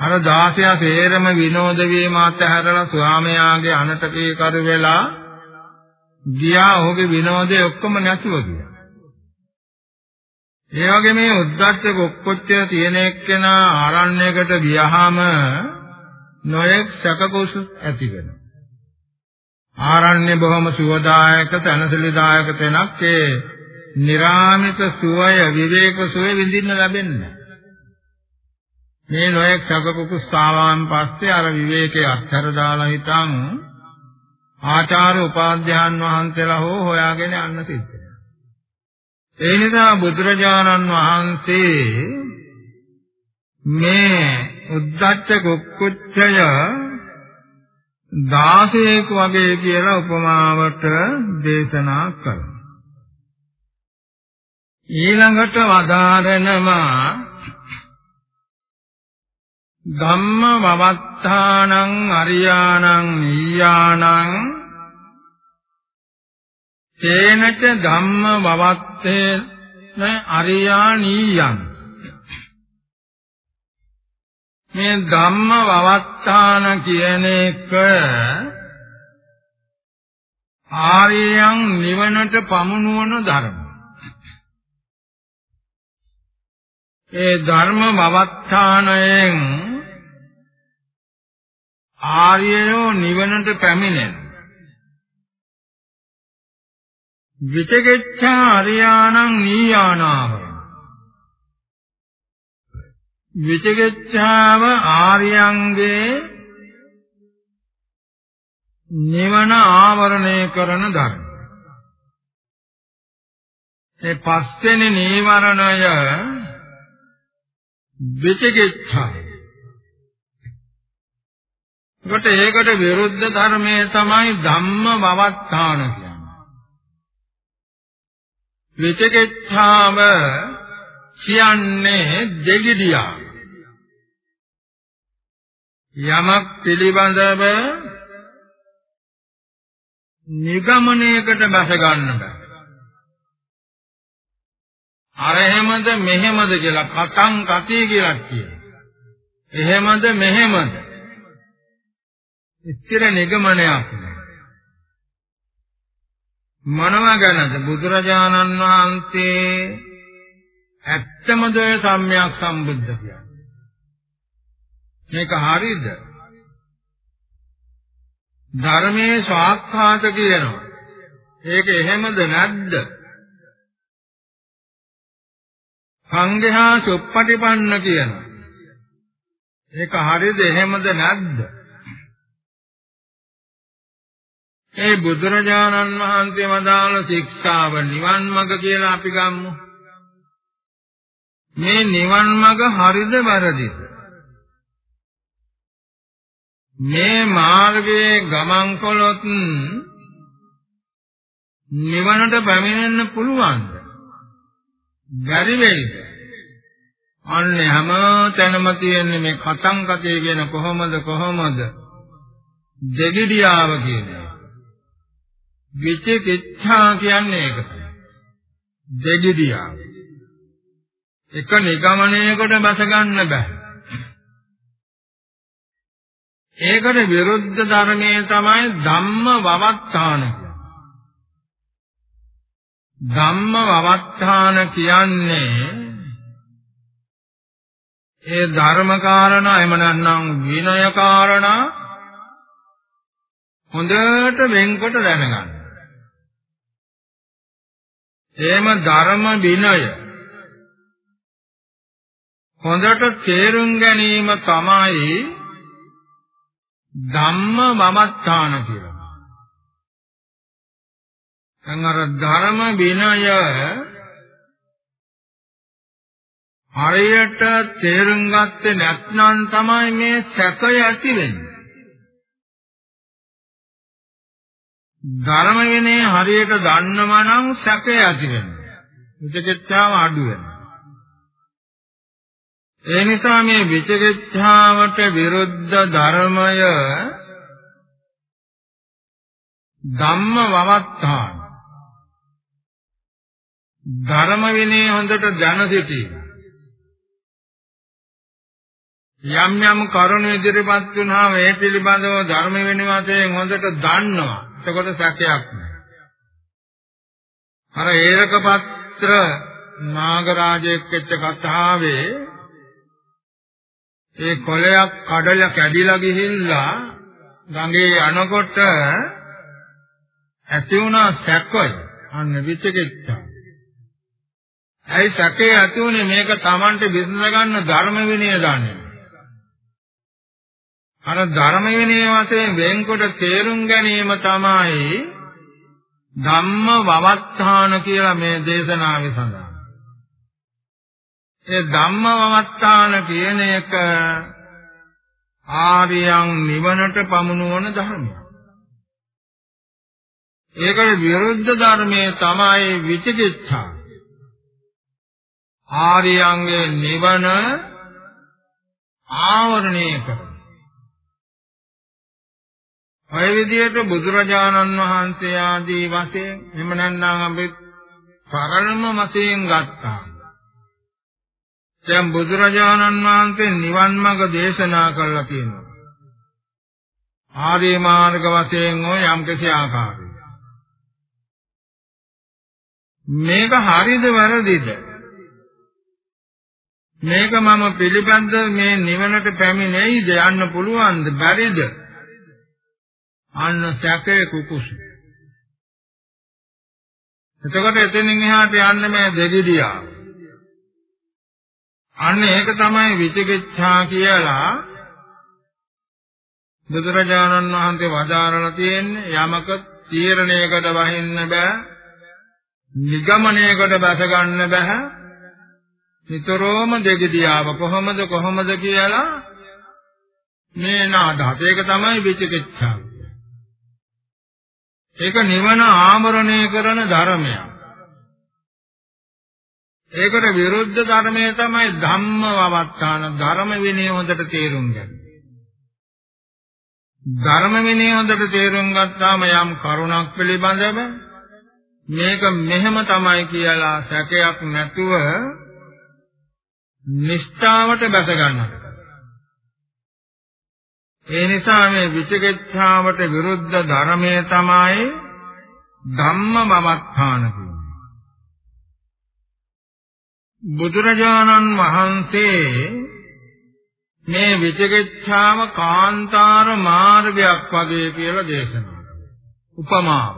අර 16 සේරම විනෝද වීම අතහැරලා ස්වාමයාගේ අනටකේ කරු වෙලා ගියා ඔහුගේ විනෝදේ ඔක්කොම නැතුව ගියා. ඒ වගේ මේ උද්දච්ච කොක්කොච්ච තියෙන එක්කෙනා ආරණ්‍යයකට ගියාම නොයෙක් සැකකුස ඇති වෙනවා. ආරණ්‍ය බොහොම සුවදායක තනසලිදායක තැනක් ඒ නිරාමිත සුවය විවේක සුවය විඳින්න ලැබෙන්නේ මේ නොයෙක් සගකුකුස්සාවන් පස්සේ අර විවේකයේ අත්හැර දාලා හිටන් ආචාර්ය උපාධ්‍යයන් වහන්සේලා හෝ හොයාගෙන යන්න සිද්ධ ඒ නිසා බුදුරජාණන් වහන්සේ මේ උද්දච්ච කුක්කුච්චය 16ක වගේ කියලා උපමාවට දේශනා කරනවා. ඊළඟට වදාරනවා ධම්ම වවත්තානං අරියාණං නීයාණං තේනච ධම්ම වවත්තේන අරියාණීයං මේ ධම්ම වවත්තාන කියන එක ආර්යයන් නිවනට පමුණුවන ධර්ම. ඒ ධර්ම වවත්තානයෙන් ආර්යයෝ නිවනට පැමිණෙන. විචිකිච්ඡා අරියාණං නීයානාව විචිකිච්ඡාව ආර්යයන්ගේ නිවන ආවරණය කරන ධර්ම. ඒ පස්වෙනි නීවරණය විචිකිච්ඡා. කොට ඒකට විරුද්ධ ධර්මයේ තමයි ධම්ම වවත්තාන කියන්නේ. විචිකිච්ඡාව කියන්නේ දෙගිඩියා. යමක් පිළිබඳව නිගමනයකට බැස ගන්න බෑ. අර එහෙමද මෙහෙමද කියලා කතං කතී කියලා කියනවා. එහෙමද මෙහෙමද? ස්ථිර නිගමනයක් මොනවා ගැනද බුදුරජාණන් වහන්සේ ඇත්තමද සම්්‍යක් සම්බුද්ධ කියන්නේ මේක හරිද? ධර්මයේ සාක්ඛාත කියනවා. ඒක එහෙමද නැද්ද? සංඝයා සුප්පටිපන්න කියනවා. ඒක හරිද එහෙමද නැද්ද? ඒ බුදුරජාණන් වහන්සේ වදාළ ශික්ෂාව නිවන් මඟ කියලා අපි ගම්මු. මේ නිවන් මඟ හරිද වැරදිද? මේ මාර්ගයේ ගමන් කළොත් නිවනට පැමිණෙන්න පුළුවන්ද? බැරි වෙයිද? අන්නේ හැම තැනම තියෙන්නේ මේ කතං කතේ කියන කොහොමද කොහොමද? දෙගිඩියාව කියන්නේ. විචිකිච්ඡා කියන්නේ ඒක තමයි. දෙගිඩියාව. එක නිගමනයකට බැස ගන්න බෑ. ඒකට විරුද්ධ ධර්මයේ තමයි ධම්ම වවත්තාන ධම්ම වවත්තාන කියන්නේ ඒ ධර්ම කාරණා එහෙම නැත්නම් විනය කාරණා හොඳට වෙන්කොට දැනගන්න. එහෙම ධර්ම විනය හොඳට තේරුම් ගැනීම තමයි ධම්ම මමත්තාන කියලා. දැන් අර ධර්ම විනය හරියට තේරුම් ගත්තේ නැත්නම් තමයි මේ සැකය ඇති වෙන්නේ. ධර්ම විනය හරියට දන්නවා නම් සැකය ඇති වෙනවා. විචිකිච්ඡාව අඩු වෙනවා. ඒ නිසා මේ විචිකිච්ඡාවට විරුද්ධ ධර්මය ධම්ම වවත්තාන ධර්ම විනය හොඳට දැන සිටීම යම් යම් කරුණු ඉදිරිපත් වුණාම ඒ පිළිබඳව ධර්ම විනය වශයෙන් හොඳට දන්නවා එතකොට සැකයක් නැහැ අර ඒරක පත්‍ර නාගරාජයෙක් වෙච්ච කතාවේ ඒ කොළයක් කඩලා කැඩිලා ගිහිල්ලා ගඟේ යනකොට ඇති වුණා සැකය අන්න විචිකිච්ඡා. ඇයි සැකේ ඇති වුනේ මේක Tamanට විසඳ ගන්න ධර්ම විනය දන්නේ. අර ධර්ම විනය වශයෙන් වෙන්කොට තේරුම් ගැනීම තමයි ධම්ම වවත්තාන කියලා මේ දේශනාවේ සඳහන්. ඒ ධම්මවත්තාන කියන එක ආර්යයන් නිවනට පමුණුවන ධර්මයක්. ඒකට විරුද්ධ ධර්මයේ තමයි විචිකිච්ඡා. ආර්යයන්ගේ නිවන ආවරණය කරන. ඔය විදිහට බුදුරජාණන් වහන්සේ ආදී වශයෙන් එහෙම නැත්නම් අපි සරලම වශයෙන් ගත්තා. දැන් බුදුරජාණන් වහන්සේ නිවන් මඟ දේශනා කළා කියනවා. ආර්ය මාර්ග වශයෙන් ඔය යම්කිසි ආකාරයක. මේක හරිද වැරදිද? මේක මම පිළිබඳ මේ නිවනට පැමිණෙයිද යන්න පුළුවන්ද බැරිද? අන්න සැකේ කුකුසු. එතකොට එතනින් එහාට යන්න මේ දෙගිඩියා. අන්න ඒක තමයි විචිකිච්ඡා කියලා බුදුරජාණන් වහන්සේ වදාරලා තියෙන්නේ යමක තීරණයකට වහින්න බෑ නිගමනයකට බැස ගන්න බෑ නිතරම දෙගිඩියාව කොහොමද කොහොමද කියලා මේ නාදහත ඒක තමයි විචිකිච්ඡාව ඒක නිවන ආමරණය කරන ධර්මයක්. ඒකට විරුද්ධ ධර්මය තමයි ධම්මවවත්තාන ධර්ම විනය හොඳට තේරුම් ගන්න. ධර්ම විනය හොඳට තේරුම් ගත්තාම යම් කරුණක් පිළිබඳව මේක මෙහෙම තමයි කියලා සැකයක් නැතුව නිෂ්ඨාවට බැස ගන්නවා. ඒ නිසා මේ විචිකිච්ඡාවට විරුද්ධ ධර්මය තමයි ධම්මමවත්තාන කියන්නේ. බුදුරජාණන් වහන්සේ මේ විචිකිච්ඡාව කාන්තාර මාර්ගයක් වගේ කියලා දේශනා උපමාව.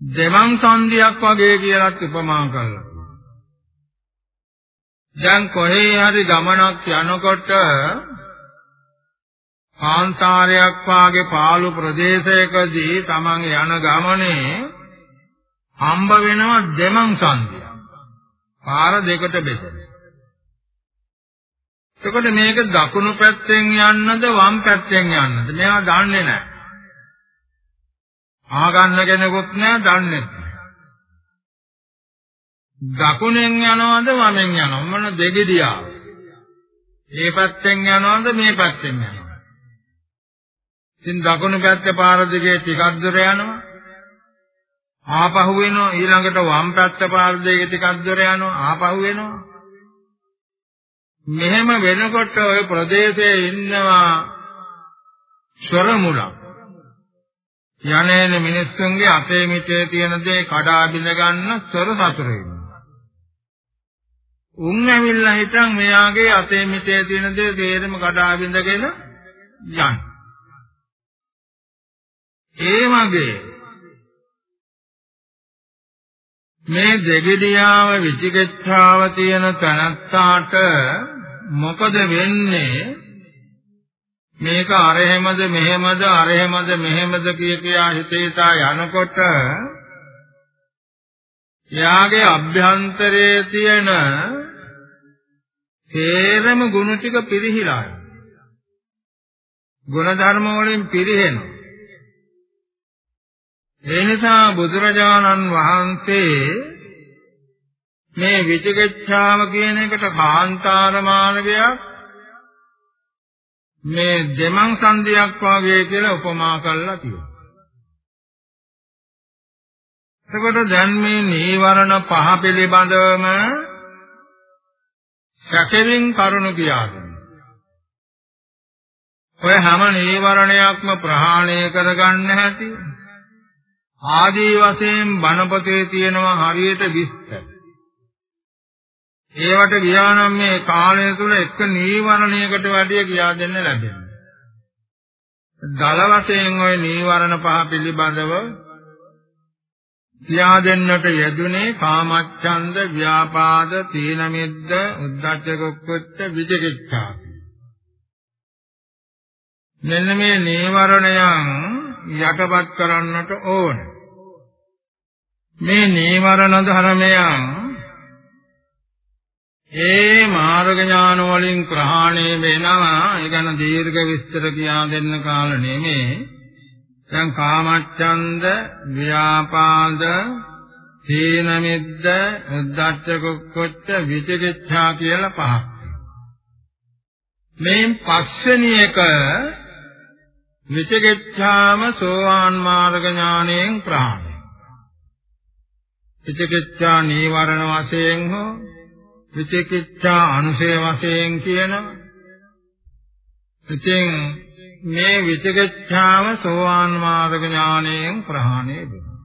දෙමං සංදියක් වගේ කියලාත් උපමා කළා. දැන් කොහේ හරි ගමනක් යනකොට කාන්තාරයක් වාගේ පාළු ප්‍රදේශයකදී Taman යන ගමනේ හම්බ වෙනවා දෙමං සංදිය. පාර දෙකට බෙදෙන. එතකොට මේක දකුණු පැත්තෙන් යන්නද වම් පැත්තෙන් යන්නද? මේවා දන්නේ නැහැ. ආගන්න කෙනෙකුත් නැහැ, දන්නේ නැහැ. දකුණෙන් යනවද වමෙන් යනවද? මොන දෙගිඩියා? මේ පැත්තෙන් යනවද මේ පැත්තෙන් යනවද? ඉතින් දකුණු පැත්තේ පාර දිගේ ටිකක් දුර යනවා. ආපහු වෙනවා ඊළඟට වම් පැත්ත පාර දිගේ ටිකක් දුර යනවා ආපහු වෙනවා. මෙහෙම වෙනකොට ওই ප්‍රදේශයේ ඉන්නවා ස්වරමුල. යන්නේන මිනිස්සුන්ගේ අතේ මිටේ තියෙන දේ කඩා බිඳ ගන්න ස්වර සතුරු ඉන්නවා. උන් ඇවිල්ලා හිටන් මෙයාගේ අතේ මිටේ තියෙන දේ තේරෙම කඩා බිඳගෙන යනවා. ඒ වගේ මේ දෙගිඩියාව විචිකිච්ඡාව තියෙන තනත්තාට මොකද වෙන්නේ? මේක අරහෙමද මෙහෙමද අරහෙමද මෙහෙමද කිය කියා හිතේතා යනකොට එයාගේ අභ්‍යන්තරයේ තියෙන හේරම ගුණ ටික පිරිහිලා. ගුණ ධර්ම වලින් පිරිහෙනවා. ඒ නිසා බුදුරජාණන් වහන්සේ මේ විචිකිච්ඡාව කියන එකට කාන්තාර මාර්ගයක් මේ දෙමං සංදියක් වගේ කියලා උපමා කරලා තියෙනවා. එතකොට දැන් මේ නීවරණ පහ පිළිබඳවම සැකෙමින් කරුණු කියාගෙන. ඔය හැම නීවරණයක්ම ප්‍රහාණය කරගන්න හැටි ආදී වශයෙන් බණපතේ තියෙනවා හරියට විස්තර. ඒවට ගියානම් මේ කාලය තුල එක නීවරණයකට වැඩිය කියා දෙන්න ලැබෙනවා. දල වශයෙන් ওই නීවරණ පහ පිළිබඳව කියා දෙන්නට යෙදුනේ කාමච්ඡන්ද, ව්‍යාපාද, තීන මිද්ද, උද්ධච්ච කුක්කුච්ච, විචිකිච්ඡා. මෙන්න මේ නීවරණයන් යටපත් කරන්නට ඕන. මේ නීවරණ ධර්මයන් ඒ මාර්ග ඥාන වලින් ප්‍රහාණය වෙනවා. ඒ ගැන දීර්ඝ විස්තර කියා දෙන්න කාල නෙමෙයි. දැන් කාමච්ඡන්ද, ව්‍යාපාද, තීන මිද්ද, උද්ධච්ච කුක්කුච්ච, විචිකිච්ඡා කියලා පහක්. මේ පස්වෙනි එක විචිකිච්ඡාම සෝවාන් මාර්ග ඥාණයෙන් ප්‍රහාණය. විචිකිච්ඡා නීවරණ වශයෙන් හෝ විචිකිච්ඡා අනුසය වශයෙන් කියනවා. ඉතින් මේ විචිකිච්ඡාව සෝවාන් මාර්ග ඥාණයෙන් ප්‍රහාණය වෙනවා.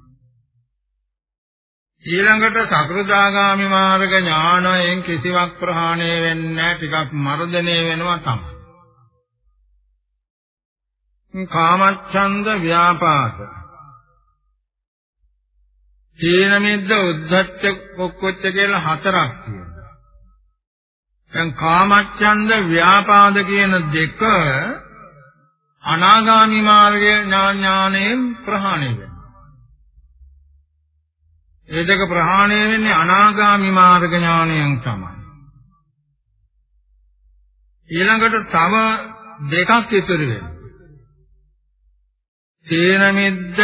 ඊළඟට සකෘදාගාමි මාර්ග ඥානයෙන් කිසිවක් ප්‍රහාණය වෙන්නේ නැහැ ටිකක් මර්ධනය වෙනවා තමයි. කාමච්ඡන්ද ව්‍යාපාද තීන මිද්ද උද්ධච්ච කොක්කොච්ච කියලා හතරක් තියෙනවා. දැන් කාමච්ඡන්ද ව්‍යාපාද කියන දෙක අනාගාමි මාර්ගයේ ඥානයෙන් ප්‍රහාණය වෙනවා. ඒ දෙක ප්‍රහාණය වෙන්නේ අනාගාමි මාර්ග ඥානයෙන් තමයි. ඊළඟට තව දෙකක් ඉතුරු වෙනවා. තීන මිද්ද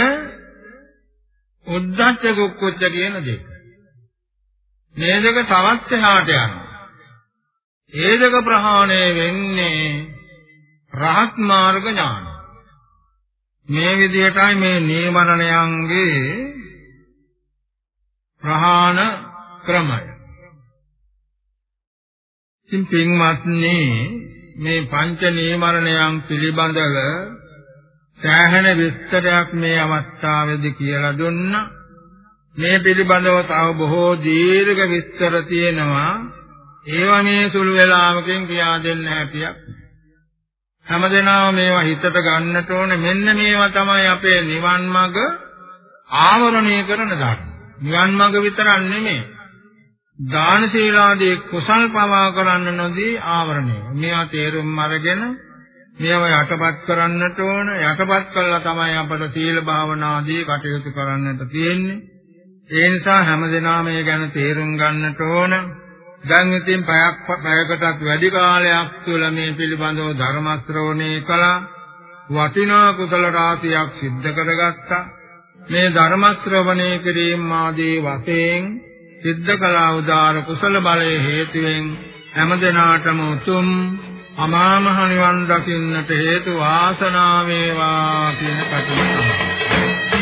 උද්දච්ච කුක්කුච්ච කියන දෙක. මේ දෙක තවත් එහාට යනවා. ඒ දෙක ප්‍රහාණය වෙන්නේ රහත් මාර්ග ඥාන. මේ විදිහටයි මේ නීවරණයන්ගේ ප්‍රහාණ ක්‍රමය. ඉතින් පින්වත්නි මේ පංච නීවරණයන් පිළිබඳව සෑහෙන විස්තරයක් මේ අවස්ථාවේදී කියලා දුන්නා. මේ පිළිබඳව තව බොහෝ දීර්ඝ විස්තර තියෙනවා. ඒවා මේ සුළු වේලාවකින් කියා දෙන්න හැටියක්. හැමදෙනාම මේවා හිතට ගන්නට ඕනේ. මෙන්න මේවා තමයි අපේ නිවන් මඟ ආවරණය කරන ධර්ම. නිවන් මඟ විතරක් නෙමෙයි. දාන සීලාදී කුසල් පවා කරන්න නොදී ආවරණය. මේවා තේරුම් අරගෙන මේවා යටපත් කරන්නට ඕන. යටපත් කළා තමයි අපට සීල භාවනා ආදී කටයුතු කරන්නට තියෙන්නේ. ඒ නිසා හැමදෙනාම මේ ගැන තේරුම් ගන්නට ඕන. දැන් ඉතින් පැයක් පැයකටත් වැඩි කාලයක් තුළ මේ පිළිබඳව ධර්ම ශ්‍රවණය කළා. වටිනා කුසල රාශියක් සිද්ධ කරගත්තා. මේ ධර්ම ශ්‍රවණය කිරීම ආදී වශයෙන් සිද්ධ කළා උදාර කුසල බලයේ හේතුවෙන් හැමදෙනාටම උතුම් අමා මහ නිවන් දකින්නට හේතු වාසනාව වේවා කියන කටයුතු